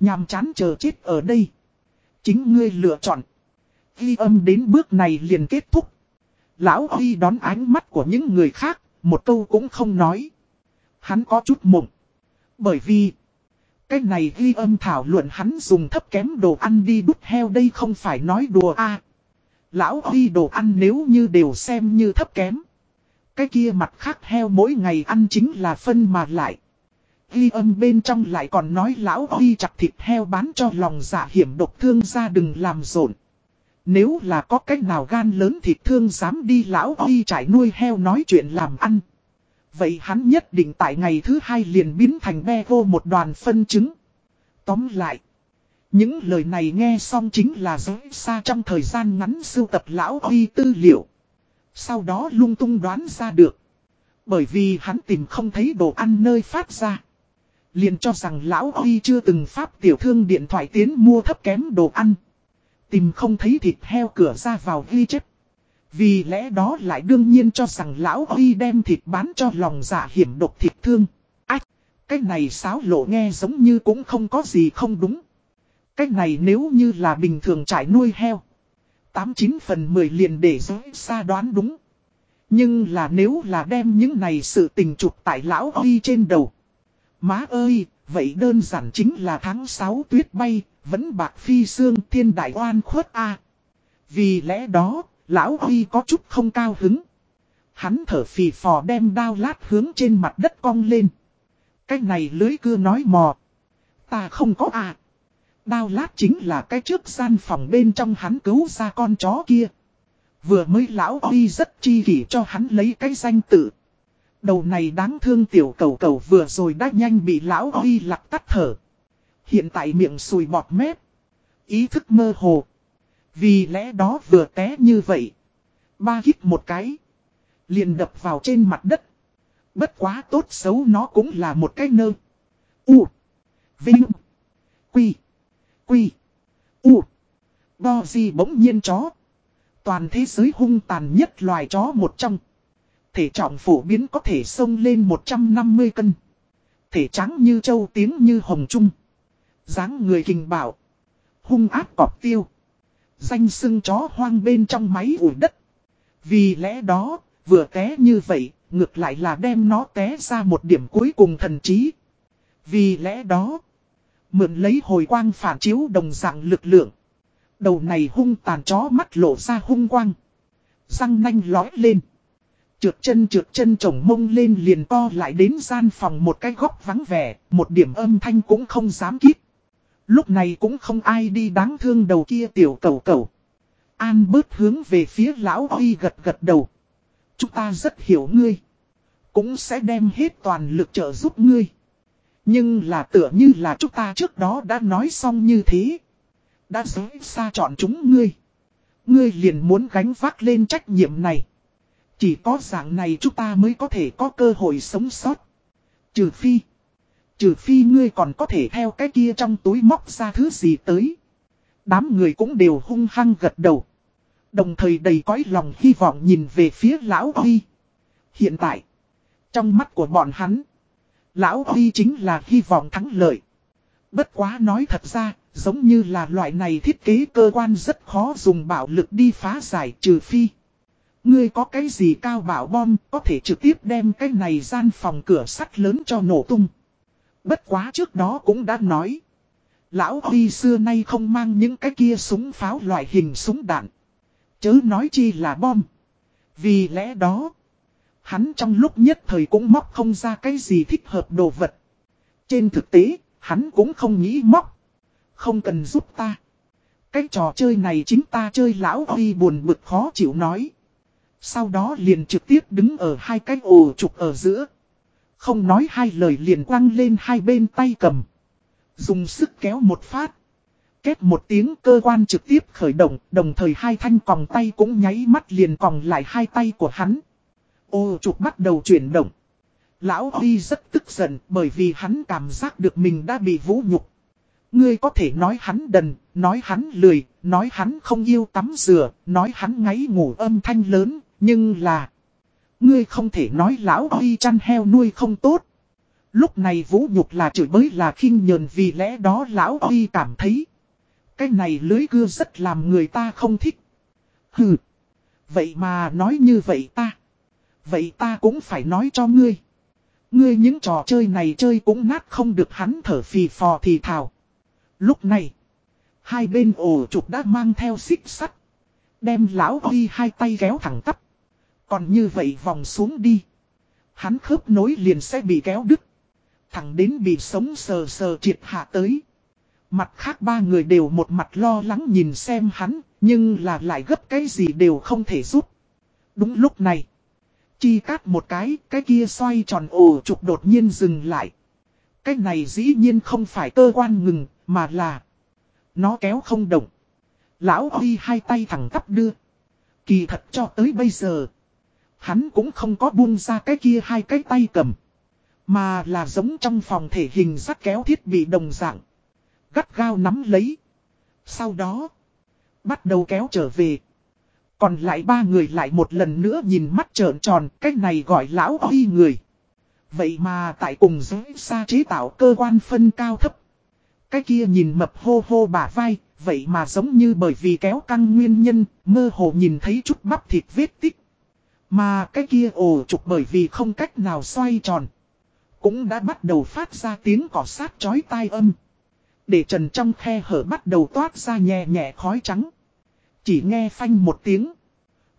Speaker 1: Nhàm chán chờ chết ở đây. Chính ngươi lựa chọn. Ghi âm đến bước này liền kết thúc. Lão Huy đón ánh mắt của những người khác, một câu cũng không nói. Hắn có chút mộng. Bởi vì, cái này ghi âm thảo luận hắn dùng thấp kém đồ ăn đi đút heo đây không phải nói đùa a Lão Huy đồ ăn nếu như đều xem như thấp kém. Cái kia mặt khác heo mỗi ngày ăn chính là phân mà lại. Ghi âm bên trong lại còn nói lão đi chặt thịt heo bán cho lòng giả hiểm độc thương ra đừng làm rộn. Nếu là có cách nào gan lớn thịt thương dám đi lão đi trải nuôi heo nói chuyện làm ăn. Vậy hắn nhất định tại ngày thứ hai liền biến thành be vô một đoàn phân chứng. Tóm lại. Những lời này nghe xong chính là dối xa trong thời gian ngắn sưu tập lão đi tư liệu. Sau đó lung tung đoán ra được. Bởi vì hắn tìm không thấy đồ ăn nơi phát ra. Liền cho rằng lão Huy chưa từng pháp tiểu thương điện thoại tiến mua thấp kém đồ ăn. Tìm không thấy thịt heo cửa ra vào ghi chép. Vì lẽ đó lại đương nhiên cho rằng lão Huy đem thịt bán cho lòng giả hiểm độc thịt thương. Ách, cái này xáo lộ nghe giống như cũng không có gì không đúng. Cái này nếu như là bình thường trải nuôi heo. 89 phần 10 liền để dối xa đoán đúng. Nhưng là nếu là đem những này sự tình chụp tại lão Huy trên đầu. Má ơi, vậy đơn giản chính là tháng 6 tuyết bay, vẫn bạc phi xương thiên đại oan khuất a Vì lẽ đó, lão Huy có chút không cao hứng. Hắn thở phì phò đem đao lát hướng trên mặt đất cong lên. Cái này lưới cưa nói mò. Ta không có à. Đao lát chính là cái trước gian phòng bên trong hắn cứu ra con chó kia. Vừa mới lão Huy rất chi kỷ cho hắn lấy cái danh tự. Đầu này đáng thương tiểu cầu cầu vừa rồi đã nhanh bị lão Huy lặc tắt thở. Hiện tại miệng sùi bọt mép. Ý thức mơ hồ. Vì lẽ đó vừa té như vậy. Ba hít một cái. Liền đập vào trên mặt đất. Bất quá tốt xấu nó cũng là một cái nơ. U. Vinh. Quy. Quy. U. Bo gì bỗng nhiên chó. Toàn thế giới hung tàn nhất loài chó một trong. Thể trọng phổ biến có thể sông lên 150 cân. Thể trắng như châu tiếng như hồng trung. dáng người hình bảo. Hung áp cọp tiêu. Danh sưng chó hoang bên trong máy ủi đất. Vì lẽ đó, vừa té như vậy, ngược lại là đem nó té ra một điểm cuối cùng thần trí. Vì lẽ đó, mượn lấy hồi quang phản chiếu đồng dạng lực lượng. Đầu này hung tàn chó mắt lộ ra hung quang. Răng nanh lói lên. Trượt chân trượt chân chồng mông lên liền co lại đến gian phòng một cái góc vắng vẻ, một điểm âm thanh cũng không dám kíp Lúc này cũng không ai đi đáng thương đầu kia tiểu cầu cầu. An bớt hướng về phía lão Huy gật gật đầu. Chúng ta rất hiểu ngươi. Cũng sẽ đem hết toàn lực trợ giúp ngươi. Nhưng là tựa như là chúng ta trước đó đã nói xong như thế. Đã dối xa chọn chúng ngươi. Ngươi liền muốn gánh vác lên trách nhiệm này. Chỉ có dạng này chúng ta mới có thể có cơ hội sống sót. Trừ phi. Trừ phi ngươi còn có thể theo cái kia trong túi móc ra thứ gì tới. Đám người cũng đều hung hăng gật đầu. Đồng thời đầy cõi lòng hy vọng nhìn về phía Lão Huy. Hiện tại, trong mắt của bọn hắn, Lão Huy chính là hy vọng thắng lợi. Bất quá nói thật ra, giống như là loại này thiết kế cơ quan rất khó dùng bạo lực đi phá giải trừ phi. Ngươi có cái gì cao bảo bom có thể trực tiếp đem cái này gian phòng cửa sắt lớn cho nổ tung. Bất quá trước đó cũng đã nói. Lão Huy xưa nay không mang những cái kia súng pháo loại hình súng đạn. Chớ nói chi là bom. Vì lẽ đó, hắn trong lúc nhất thời cũng móc không ra cái gì thích hợp đồ vật. Trên thực tế, hắn cũng không nghĩ móc. Không cần giúp ta. Cái trò chơi này chính ta chơi lão Huy buồn bực khó chịu nói. Sau đó liền trực tiếp đứng ở hai cái ổ trục ở giữa. Không nói hai lời liền quăng lên hai bên tay cầm. Dùng sức kéo một phát. Kết một tiếng cơ quan trực tiếp khởi động, đồng thời hai thanh còng tay cũng nháy mắt liền còng lại hai tay của hắn. Ô trục bắt đầu chuyển động. Lão Huy rất tức giận bởi vì hắn cảm giác được mình đã bị vũ nhục. Ngươi có thể nói hắn đần, nói hắn lười, nói hắn không yêu tắm rửa, nói hắn ngáy ngủ âm thanh lớn, nhưng là... Ngươi không thể nói lão oi chăn heo nuôi không tốt. Lúc này vũ nhục là chửi bới là khinh nhờn vì lẽ đó lão oi cảm thấy. Cái này lưới cưa rất làm người ta không thích. Hừ. Vậy mà nói như vậy ta. Vậy ta cũng phải nói cho ngươi. Ngươi những trò chơi này chơi cũng nát không được hắn thở phì phò thì thào. Lúc này. Hai bên ổ trục đã mang theo xích sắt. Đem lão oi hai tay kéo thẳng tắp. Còn như vậy vòng xuống đi. Hắn khớp nối liền sẽ bị kéo đứt. Thẳng đến bị sống sờ sờ triệt hạ tới. Mặt khác ba người đều một mặt lo lắng nhìn xem hắn, nhưng là lại gấp cái gì đều không thể giúp. Đúng lúc này. Chi cát một cái, cái kia xoay tròn ổ trục đột nhiên dừng lại. Cái này dĩ nhiên không phải cơ quan ngừng, mà là Nó kéo không động. Lão Huy hai tay thẳng tắp đưa. Kỳ thật cho tới bây giờ Hắn cũng không có buông ra cái kia hai cái tay cầm. Mà là giống trong phòng thể hình sắt kéo thiết bị đồng dạng. Gắt gao nắm lấy. Sau đó. Bắt đầu kéo trở về. Còn lại ba người lại một lần nữa nhìn mắt trợn tròn. Cái này gọi lão oi người. Vậy mà tại cùng giới xa chế tạo cơ quan phân cao thấp. Cái kia nhìn mập hô hô bả vai. Vậy mà giống như bởi vì kéo căng nguyên nhân. Mơ hồ nhìn thấy chút bắp thịt vết tích. Mà cái kia ồ trục bởi vì không cách nào xoay tròn. Cũng đã bắt đầu phát ra tiếng cỏ sát chói tai âm. Để trần trong khe hở bắt đầu toát ra nhẹ nhẹ khói trắng. Chỉ nghe phanh một tiếng.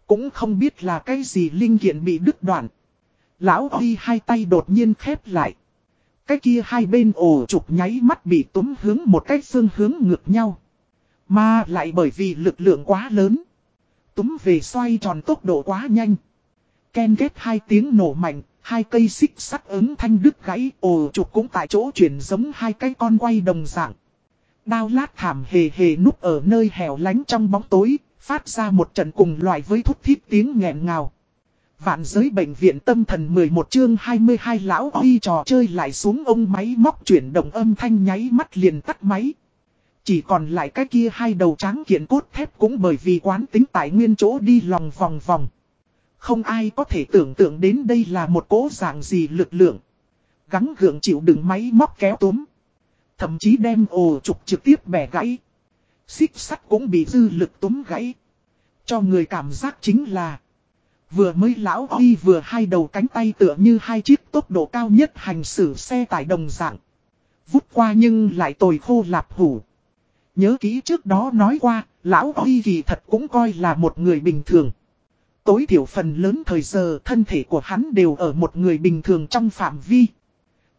Speaker 1: Cũng không biết là cái gì linh kiện bị đứt đoạn. Lão Huy hai tay đột nhiên khép lại. Cái kia hai bên ổ trục nháy mắt bị túm hướng một cách phương hướng ngược nhau. Mà lại bởi vì lực lượng quá lớn. Túm về xoay tròn tốc độ quá nhanh. Ken ghét hai tiếng nổ mạnh, hai cây xích sắt ứng thanh đứt gãy ồ trục cũng tại chỗ chuyển giống hai cái con quay đồng dạng. Đao lát thảm hề hề núp ở nơi hẻo lánh trong bóng tối, phát ra một trận cùng loại với thút thít tiếng nghẹn ngào. Vạn giới bệnh viện tâm thần 11 chương 22 lão đi trò chơi lại xuống ông máy móc chuyển động âm thanh nháy mắt liền tắt máy. Chỉ còn lại cái kia hai đầu tráng kiện cốt thép cũng bởi vì quán tính tại nguyên chỗ đi lòng vòng vòng. Không ai có thể tưởng tượng đến đây là một cố dạng gì lực lượng. Gắng gượng chịu đựng máy móc kéo túm. Thậm chí đem ồ trục trực tiếp bẻ gãy. Xích sắt cũng bị dư lực túm gãy. Cho người cảm giác chính là. Vừa mới lão Huy vừa hai đầu cánh tay tựa như hai chiếc tốc độ cao nhất hành xử xe tải đồng dạng. Vút qua nhưng lại tồi khô lạp hủ. Nhớ kỹ trước đó nói qua, lão Huy kỳ thật cũng coi là một người bình thường. Tối thiểu phần lớn thời giờ thân thể của hắn đều ở một người bình thường trong phạm vi.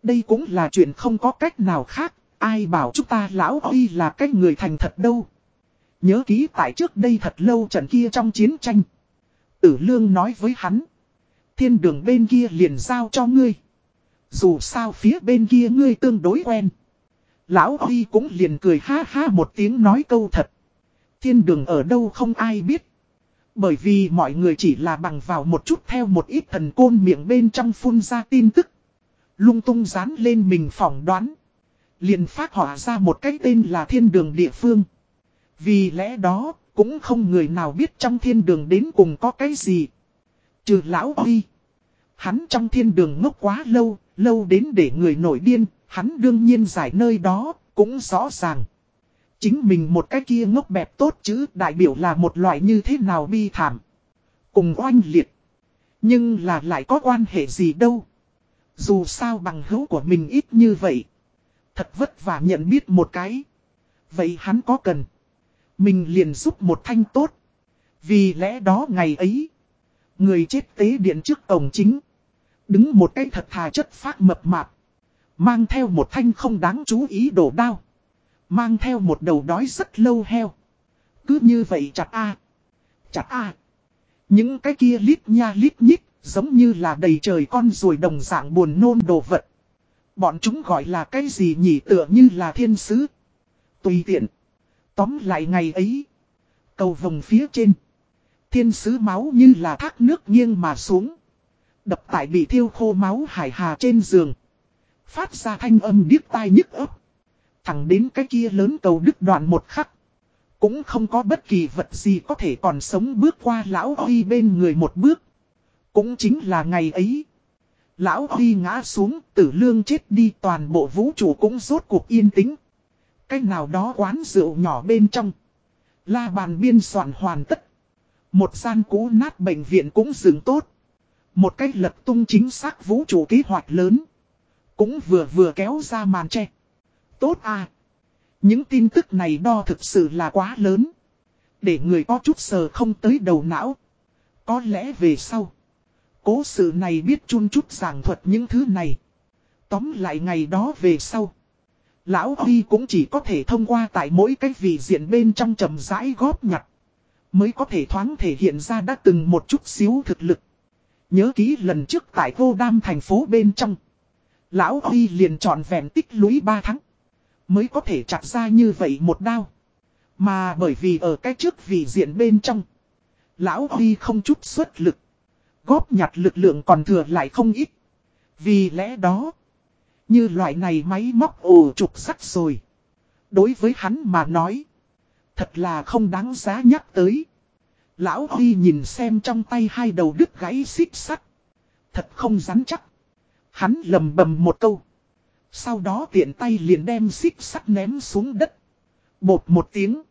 Speaker 1: Đây cũng là chuyện không có cách nào khác, ai bảo chúng ta lão oi là cái người thành thật đâu. Nhớ ký tại trước đây thật lâu trận kia trong chiến tranh. Tử lương nói với hắn. Thiên đường bên kia liền giao cho ngươi. Dù sao phía bên kia ngươi tương đối quen. Lão Huy cũng liền cười ha ha một tiếng nói câu thật. Thiên đường ở đâu không ai biết. Bởi vì mọi người chỉ là bằng vào một chút theo một ít thần côn miệng bên trong phun ra tin tức. Lung tung dán lên mình phỏng đoán. liền phát họa ra một cái tên là thiên đường địa phương. Vì lẽ đó, cũng không người nào biết trong thiên đường đến cùng có cái gì. Trừ lão đi Hắn trong thiên đường ngốc quá lâu, lâu đến để người nổi điên, hắn đương nhiên giải nơi đó, cũng rõ ràng. Chính mình một cái kia ngốc bẹp tốt chứ, đại biểu là một loại như thế nào bi thảm. Cùng oanh liệt. Nhưng là lại có quan hệ gì đâu. Dù sao bằng hữu của mình ít như vậy. Thật vất vả nhận biết một cái. Vậy hắn có cần. Mình liền giúp một thanh tốt. Vì lẽ đó ngày ấy. Người chết tế điện trước cổng chính. Đứng một cái thật thà chất phát mập mạp. Mang theo một thanh không đáng chú ý đổ đao. Mang theo một đầu đói rất lâu heo. Cứ như vậy chặt a Chặt a Những cái kia lít nha lít nhít, giống như là đầy trời con ruồi đồng dạng buồn nôn đồ vật. Bọn chúng gọi là cái gì nhỉ tựa như là thiên sứ. Tùy tiện. Tóm lại ngày ấy. Cầu vòng phía trên. Thiên sứ máu như là thác nước nghiêng mà xuống. Đập tại bị thiêu khô máu hải hà trên giường. Phát ra thanh âm điếc tai nhức ấp. Thẳng đến cái kia lớn cầu đức đoạn một khắc. Cũng không có bất kỳ vật gì có thể còn sống bước qua lão Huy bên người một bước. Cũng chính là ngày ấy. Lão Huy ngã xuống, tử lương chết đi toàn bộ vũ trụ cũng rốt cuộc yên tĩnh. Cách nào đó quán rượu nhỏ bên trong. La bàn biên soạn hoàn tất. Một gian cũ nát bệnh viện cũng dừng tốt. Một cách lật tung chính xác vũ trụ kế hoạch lớn. Cũng vừa vừa kéo ra màn che. Tốt à. Những tin tức này đo thực sự là quá lớn. Để người có chút sờ không tới đầu não. Có lẽ về sau. Cố sự này biết chun chút giảng thuật những thứ này. Tóm lại ngày đó về sau. Lão Huy cũng chỉ có thể thông qua tại mỗi cái vị diện bên trong trầm rãi góp nhặt. Mới có thể thoáng thể hiện ra đã từng một chút xíu thực lực. Nhớ ký lần trước tại vô đam thành phố bên trong. Lão Huy liền trọn vẹn tích lũy 3 tháng. Mới có thể chặt ra như vậy một đao. Mà bởi vì ở cái trước vị diện bên trong. Lão Huy không chút xuất lực. Góp nhặt lực lượng còn thừa lại không ít. Vì lẽ đó, như loại này máy móc ồ trục sắt rồi. Đối với hắn mà nói, thật là không đáng giá nhắc tới. Lão Huy nhìn xem trong tay hai đầu đứt gãy xích sắt. Thật không rắn chắc. Hắn lầm bầm một câu. Sau đó tiện tay liền đem xích sắt ném xuống đất. Bột một tiếng.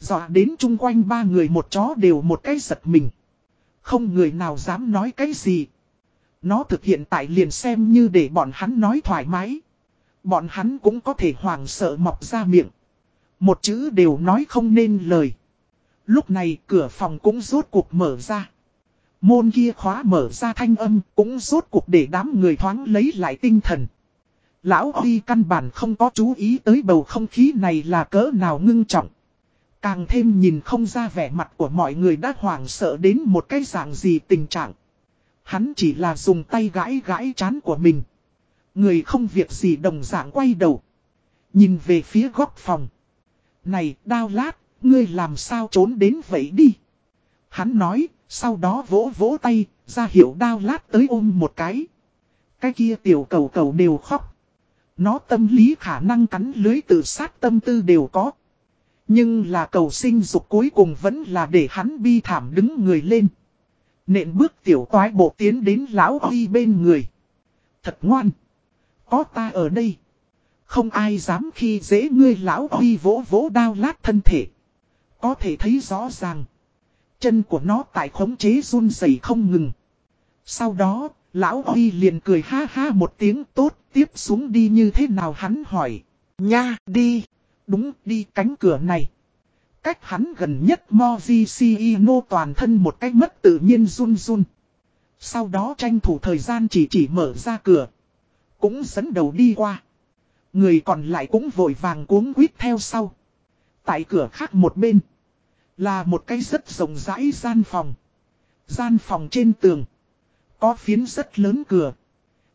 Speaker 1: Dọa đến chung quanh ba người một chó đều một cái giật mình. Không người nào dám nói cái gì. Nó thực hiện tại liền xem như để bọn hắn nói thoải mái. Bọn hắn cũng có thể hoảng sợ mọc ra miệng. Một chữ đều nói không nên lời. Lúc này cửa phòng cũng rốt cuộc mở ra. Môn kia khóa mở ra thanh âm cũng rốt cuộc để đám người thoáng lấy lại tinh thần. Lão Huy căn bản không có chú ý tới bầu không khí này là cỡ nào ngưng trọng. Càng thêm nhìn không ra vẻ mặt của mọi người đã hoảng sợ đến một cái dạng gì tình trạng. Hắn chỉ là dùng tay gãi gãi chán của mình. Người không việc gì đồng dạng quay đầu. Nhìn về phía góc phòng. Này đao lát, ngươi làm sao trốn đến vậy đi. Hắn nói, sau đó vỗ vỗ tay, ra hiệu đao lát tới ôm một cái. Cái kia tiểu cầu cầu đều khóc. Nó tâm lý khả năng cắn lưới tự sát tâm tư đều có. Nhưng là cầu sinh dục cuối cùng vẫn là để hắn bi thảm đứng người lên. Nện bước tiểu toái bộ tiến đến lão huy bên người. Thật ngoan. Có ta ở đây. Không ai dám khi dễ ngươi lão huy vỗ vỗ đao lát thân thể. Có thể thấy rõ ràng. Chân của nó tại khống chế run rẩy không ngừng. Sau đó, lão huy liền cười ha ha một tiếng tốt, tiếp xuống đi như thế nào hắn hỏi. Nha, đi. Đúng, đi cánh cửa này. Cách hắn gần nhất moji Mojicino toàn thân một cách mất tự nhiên run run. Sau đó tranh thủ thời gian chỉ chỉ mở ra cửa. Cũng dẫn đầu đi qua. Người còn lại cũng vội vàng cuống quýt theo sau. Tại cửa khác một bên. Là một cái rất rộng rãi gian phòng. Gian phòng trên tường. Có phiến rất lớn cửa.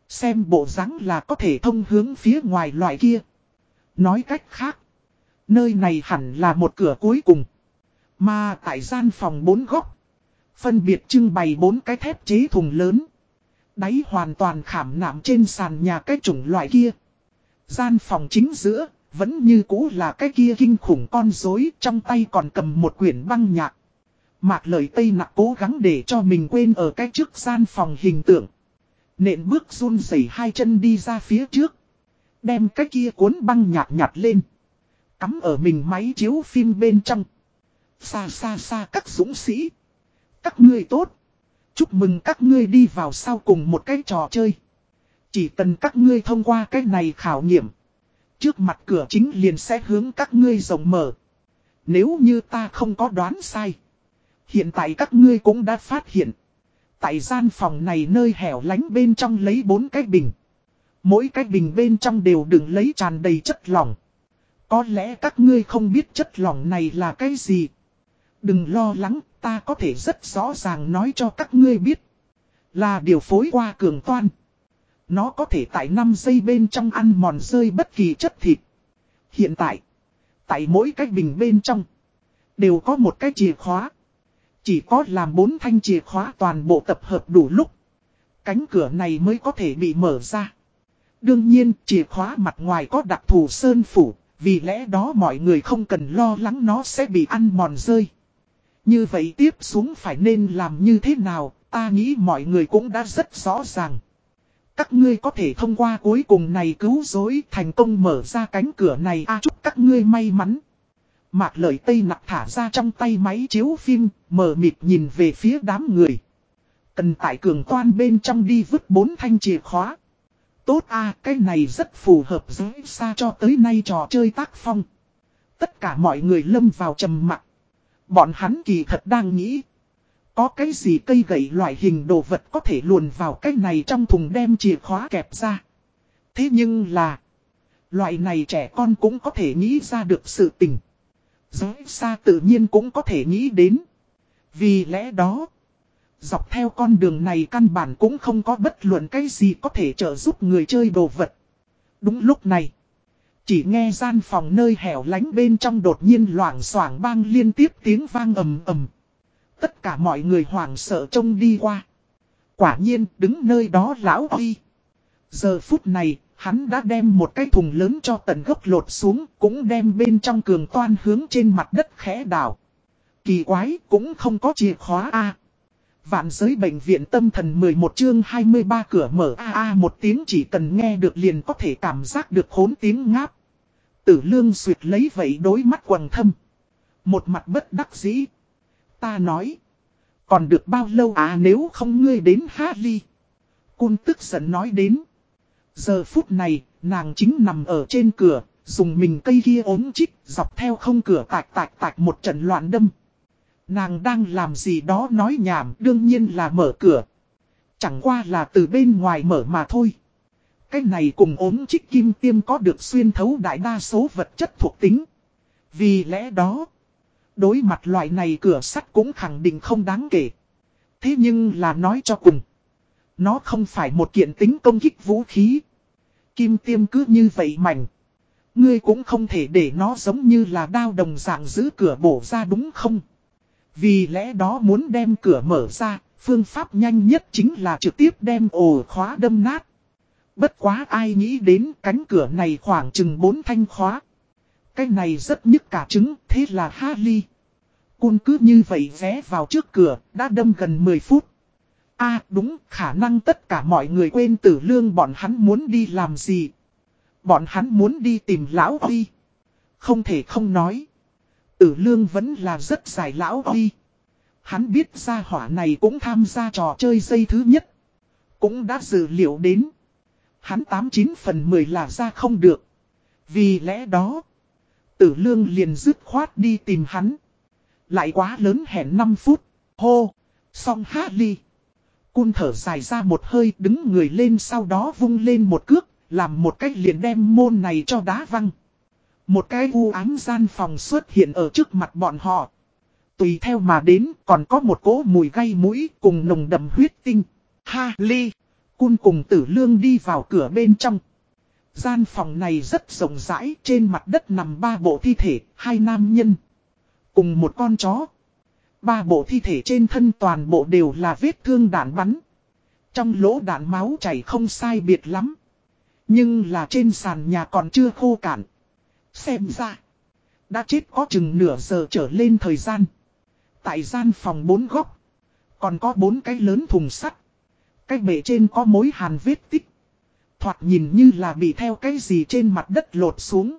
Speaker 1: Xem bộ dáng là có thể thông hướng phía ngoài loại kia. Nói cách khác. Nơi này hẳn là một cửa cuối cùng. Mà tại gian phòng bốn góc. Phân biệt trưng bày bốn cái thép chế thùng lớn. Đáy hoàn toàn khảm nạm trên sàn nhà cái chủng loại kia. Gian phòng chính giữa, vẫn như cũ là cái kia kinh khủng con rối trong tay còn cầm một quyển băng nhạc. Mạc lời Tây nặng cố gắng để cho mình quên ở cái trước gian phòng hình tượng. Nện bước run rẩy hai chân đi ra phía trước. Đem cái kia cuốn băng nhạt nhạt lên. Cắm ở mình máy chiếu phim bên trong. Xa xa xa các dũng sĩ. Các ngươi tốt. Chúc mừng các ngươi đi vào sau cùng một cái trò chơi. Chỉ cần các ngươi thông qua cái này khảo nghiệm. Trước mặt cửa chính liền sẽ hướng các ngươi rộng mở. Nếu như ta không có đoán sai. Hiện tại các ngươi cũng đã phát hiện. Tại gian phòng này nơi hẻo lánh bên trong lấy bốn cái bình. Mỗi cái bình bên trong đều đựng lấy tràn đầy chất lỏng. Có lẽ các ngươi không biết chất lỏng này là cái gì. Đừng lo lắng, ta có thể rất rõ ràng nói cho các ngươi biết. Là điều phối qua cường toan. Nó có thể tại 5 giây bên trong ăn mòn rơi bất kỳ chất thịt. Hiện tại, tại mỗi cái bình bên trong, đều có một cái chìa khóa. Chỉ có làm bốn thanh chìa khóa toàn bộ tập hợp đủ lúc. Cánh cửa này mới có thể bị mở ra. Đương nhiên, chìa khóa mặt ngoài có đặc thù sơn phủ, vì lẽ đó mọi người không cần lo lắng nó sẽ bị ăn mòn rơi. Như vậy tiếp xuống phải nên làm như thế nào, ta nghĩ mọi người cũng đã rất rõ ràng. Các ngươi có thể thông qua cuối cùng này cứu dối thành công mở ra cánh cửa này a chúc các ngươi may mắn. Mạc lời tây nặc thả ra trong tay máy chiếu phim, mờ mịt nhìn về phía đám người. Cần tại cường toan bên trong đi vứt bốn thanh chìa khóa. Tốt a cái này rất phù hợp dưới xa cho tới nay trò chơi tác phong. Tất cả mọi người lâm vào trầm mặc. Bọn hắn kỳ thật đang nghĩ. Có cái gì cây gậy loại hình đồ vật có thể luồn vào cái này trong thùng đem chìa khóa kẹp ra. Thế nhưng là. Loại này trẻ con cũng có thể nghĩ ra được sự tình. Giới xa tự nhiên cũng có thể nghĩ đến. Vì lẽ đó. Dọc theo con đường này căn bản cũng không có bất luận cái gì có thể trợ giúp người chơi đồ vật. Đúng lúc này. Chỉ nghe gian phòng nơi hẻo lánh bên trong đột nhiên loảng xoảng bang liên tiếp tiếng vang ầm ầm. Tất cả mọi người hoảng sợ trông đi qua. Quả nhiên đứng nơi đó lão Huy. Giờ phút này, hắn đã đem một cái thùng lớn cho tận gốc lột xuống, cũng đem bên trong cường toan hướng trên mặt đất khẽ đảo. Kỳ quái, cũng không có chìa khóa A. Vạn giới bệnh viện tâm thần 11 chương 23 cửa mở A A một tiếng chỉ cần nghe được liền có thể cảm giác được khốn tiếng ngáp. Tử lương suyệt lấy vậy đối mắt quầng thâm. Một mặt bất đắc dĩ. Ta nói. Còn được bao lâu à nếu không ngươi đến ha ly. Cun tức giận nói đến. Giờ phút này, nàng chính nằm ở trên cửa, dùng mình cây kia ốm chích, dọc theo không cửa tạc tạc tạc một trận loạn đâm. Nàng đang làm gì đó nói nhảm, đương nhiên là mở cửa. Chẳng qua là từ bên ngoài mở mà thôi. Cái này cùng ốm chích kim tiêm có được xuyên thấu đại đa số vật chất thuộc tính. Vì lẽ đó, đối mặt loại này cửa sắt cũng khẳng định không đáng kể. Thế nhưng là nói cho cùng. Nó không phải một kiện tính công kích vũ khí. Kim tiêm cứ như vậy mảnh. Ngươi cũng không thể để nó giống như là đao đồng dạng giữ cửa bổ ra đúng không? Vì lẽ đó muốn đem cửa mở ra, phương pháp nhanh nhất chính là trực tiếp đem ổ khóa đâm nát. Bất quá ai nghĩ đến cánh cửa này khoảng chừng 4 thanh khóa. Cái này rất nhức cả trứng, thế là Harley. Cun cứ như vậy vé vào trước cửa, đã đâm gần 10 phút à đúng, khả năng tất cả mọi người quên tử lương bọn hắn muốn đi làm gì. Bọn hắn muốn đi tìm lão Huy. Không thể không nói. Tử lương vẫn là rất dài lão Huy. Hắn biết ra hỏa này cũng tham gia trò chơi dây thứ nhất. Cũng đã dự liệu đến. Hắn 89 phần 10 là ra không được. Vì lẽ đó, tử lương liền dứt khoát đi tìm hắn. Lại quá lớn hẹn 5 phút. Hô, xong hát ly. Cun thở dài ra một hơi đứng người lên sau đó vung lên một cước, làm một cách liền đem môn này cho đá văng. Một cái u ám gian phòng xuất hiện ở trước mặt bọn họ. Tùy theo mà đến còn có một cỗ mùi gây mũi cùng nồng đậm huyết tinh. Ha ly. Cun cùng tử lương đi vào cửa bên trong. Gian phòng này rất rộng rãi, trên mặt đất nằm ba bộ thi thể, hai nam nhân. Cùng một con chó. Ba bộ thi thể trên thân toàn bộ đều là vết thương đạn bắn. Trong lỗ đạn máu chảy không sai biệt lắm. Nhưng là trên sàn nhà còn chưa khô cạn. Xem ra. Đã chết có chừng nửa giờ trở lên thời gian. Tại gian phòng bốn góc. Còn có bốn cái lớn thùng sắt. Cái bể trên có mối hàn vết tích. Thoạt nhìn như là bị theo cái gì trên mặt đất lột xuống.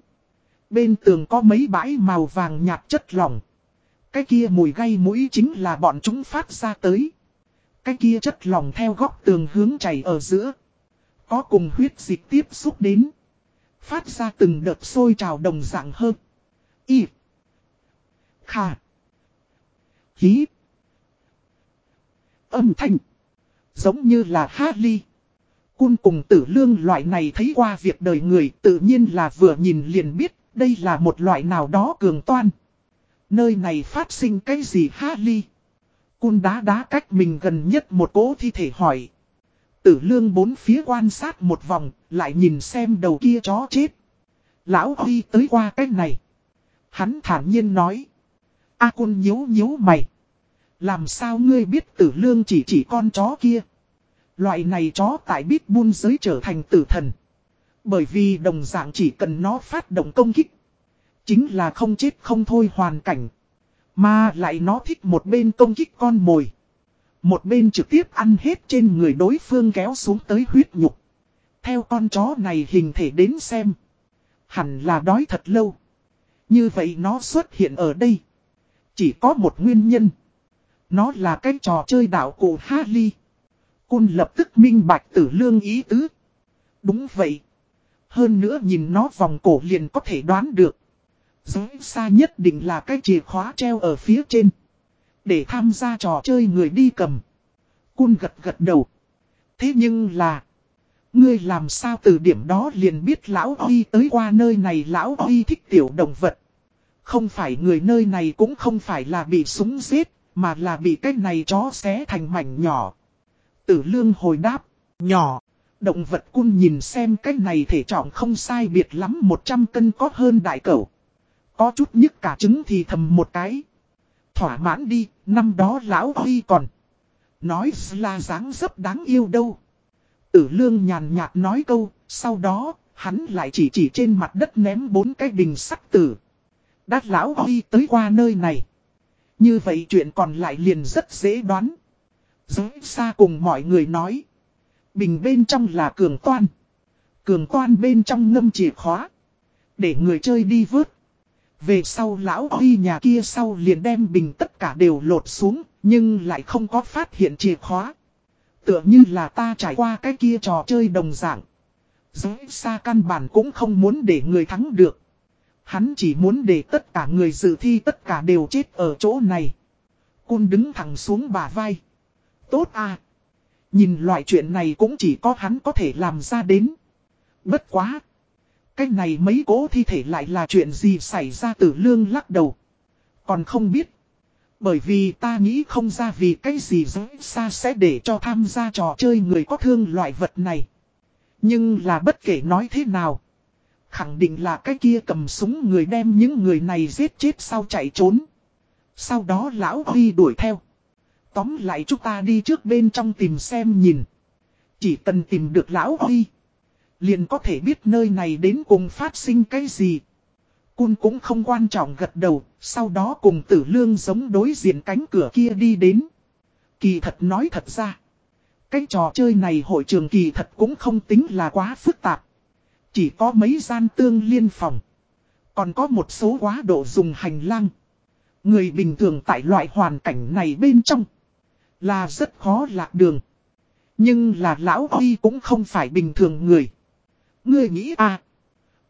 Speaker 1: Bên tường có mấy bãi màu vàng nhạt chất lỏng. Cái kia mùi gây mũi chính là bọn chúng phát ra tới. Cái kia chất lỏng theo góc tường hướng chảy ở giữa. Có cùng huyết dịch tiếp xúc đến. Phát ra từng đợt sôi trào đồng dạng hơn. Y. Khà. Hí. Âm thanh. Giống như là hát ly. Cun cùng tử lương loại này thấy qua việc đời người tự nhiên là vừa nhìn liền biết đây là một loại nào đó cường toan. Nơi này phát sinh cái gì ha ly? Cun đá đá cách mình gần nhất một cố thi thể hỏi. Tử lương bốn phía quan sát một vòng, lại nhìn xem đầu kia chó chết. Lão Huy tới qua cái này. Hắn thản nhiên nói. A cun nhíu nhíu mày. Làm sao ngươi biết tử lương chỉ chỉ con chó kia? Loại này chó tại bít buôn giới trở thành tử thần. Bởi vì đồng dạng chỉ cần nó phát động công kích. Chính là không chết không thôi hoàn cảnh. Mà lại nó thích một bên công kích con mồi. Một bên trực tiếp ăn hết trên người đối phương kéo xuống tới huyết nhục. Theo con chó này hình thể đến xem. Hẳn là đói thật lâu. Như vậy nó xuất hiện ở đây. Chỉ có một nguyên nhân. Nó là cái trò chơi đảo cổ Harley. Cun lập tức minh bạch tử lương ý tứ. Đúng vậy. Hơn nữa nhìn nó vòng cổ liền có thể đoán được. Giới xa nhất định là cái chìa khóa treo ở phía trên. Để tham gia trò chơi người đi cầm. Cun gật gật đầu. Thế nhưng là. Ngươi làm sao từ điểm đó liền biết lão Oi tới qua nơi này lão Oi thích tiểu động vật. Không phải người nơi này cũng không phải là bị súng giết, mà là bị cái này chó xé thành mảnh nhỏ. Tử lương hồi đáp, nhỏ. Động vật cun nhìn xem cái này thể trọng không sai biệt lắm 100 cân có hơn đại cẩu. Có chút nhức cả trứng thì thầm một cái. Thỏa mãn đi, năm đó lão Huy còn. Nói là dáng dấp đáng yêu đâu. Tử lương nhàn nhạt nói câu, sau đó, hắn lại chỉ chỉ trên mặt đất ném bốn cái bình sắc tử. Đát lão Huy tới qua nơi này. Như vậy chuyện còn lại liền rất dễ đoán. Giới xa cùng mọi người nói. Bình bên trong là cường toan. Cường toan bên trong ngâm chìa khóa. Để người chơi đi vớt. Về sau lão đi nhà kia sau liền đem bình tất cả đều lột xuống. Nhưng lại không có phát hiện chìa khóa. Tựa như là ta trải qua cái kia trò chơi đồng dạng. Giới xa căn bản cũng không muốn để người thắng được. Hắn chỉ muốn để tất cả người dự thi tất cả đều chết ở chỗ này. Cun đứng thẳng xuống bả vai. Tốt à. Nhìn loại chuyện này cũng chỉ có hắn có thể làm ra đến. Bất quá. Cái này mấy cố thi thể lại là chuyện gì xảy ra từ lương lắc đầu. Còn không biết. Bởi vì ta nghĩ không ra vì cái gì dễ xa sẽ để cho tham gia trò chơi người có thương loại vật này. Nhưng là bất kể nói thế nào. Khẳng định là cái kia cầm súng người đem những người này giết chết sau chạy trốn. Sau đó lão Huy đuổi theo. Tóm lại chúng ta đi trước bên trong tìm xem nhìn. Chỉ cần tìm được lão Huy. Liền có thể biết nơi này đến cùng phát sinh cái gì. Cun cũng không quan trọng gật đầu, sau đó cùng tử lương giống đối diện cánh cửa kia đi đến. Kỳ thật nói thật ra. Cái trò chơi này hội trường kỳ thật cũng không tính là quá phức tạp. Chỉ có mấy gian tương liên phòng. Còn có một số quá độ dùng hành lang. Người bình thường tại loại hoàn cảnh này bên trong. Là rất khó lạc đường. Nhưng là lão Huy cũng không phải bình thường người ngươi nghĩ à.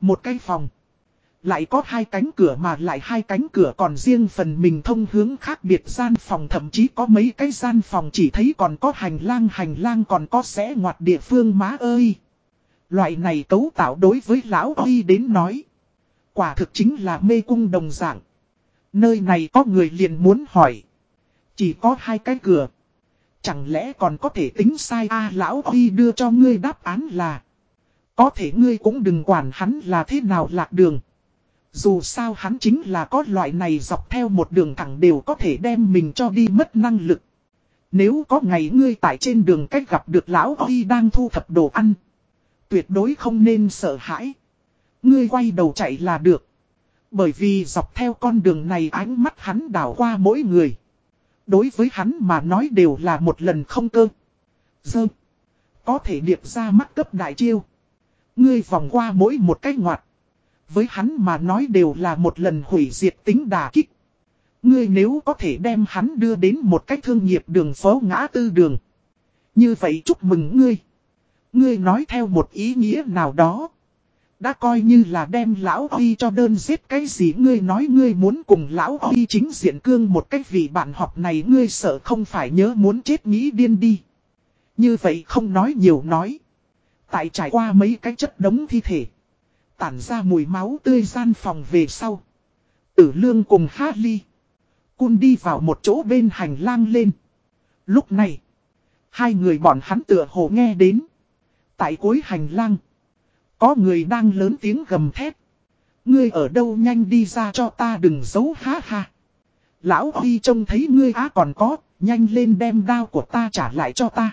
Speaker 1: Một cái phòng. Lại có hai cánh cửa mà lại hai cánh cửa còn riêng phần mình thông hướng khác biệt gian phòng thậm chí có mấy cái gian phòng chỉ thấy còn có hành lang hành lang còn có sẽ ngoặt địa phương má ơi. Loại này cấu tạo đối với lão Huy đến nói. Quả thực chính là mê cung đồng dạng. Nơi này có người liền muốn hỏi. Chỉ có hai cái cửa. Chẳng lẽ còn có thể tính sai a, lão Huy đưa cho ngươi đáp án là. Có thể ngươi cũng đừng quản hắn là thế nào lạc đường. Dù sao hắn chính là có loại này dọc theo một đường thẳng đều có thể đem mình cho đi mất năng lực. Nếu có ngày ngươi tại trên đường cách gặp được lão Huy đang thu thập đồ ăn. Tuyệt đối không nên sợ hãi. Ngươi quay đầu chạy là được. Bởi vì dọc theo con đường này ánh mắt hắn đảo qua mỗi người. Đối với hắn mà nói đều là một lần không cơ. Dơ. Có thể điệp ra mắt cấp đại chiêu. Ngươi vòng qua mỗi một cái ngoặt. Với hắn mà nói đều là một lần hủy diệt tính đà kích. Ngươi nếu có thể đem hắn đưa đến một cách thương nghiệp đường phố ngã tư đường. Như vậy chúc mừng ngươi. Ngươi nói theo một ý nghĩa nào đó. Đã coi như là đem lão Huy cho đơn giết cái gì ngươi nói ngươi muốn cùng lão Huy chính diện cương một cách vì bạn học này ngươi sợ không phải nhớ muốn chết nghĩ điên đi. Như vậy không nói nhiều nói. Tại trải qua mấy cái chất đống thi thể. Tản ra mùi máu tươi gian phòng về sau. Tử lương cùng hát ly. Cun đi vào một chỗ bên hành lang lên. Lúc này. Hai người bọn hắn tựa hồ nghe đến. Tại cuối hành lang. Có người đang lớn tiếng gầm thét. Ngươi ở đâu nhanh đi ra cho ta đừng giấu ha ha. Lão Huy trông thấy ngươi á còn có, nhanh lên đem đao của ta trả lại cho ta.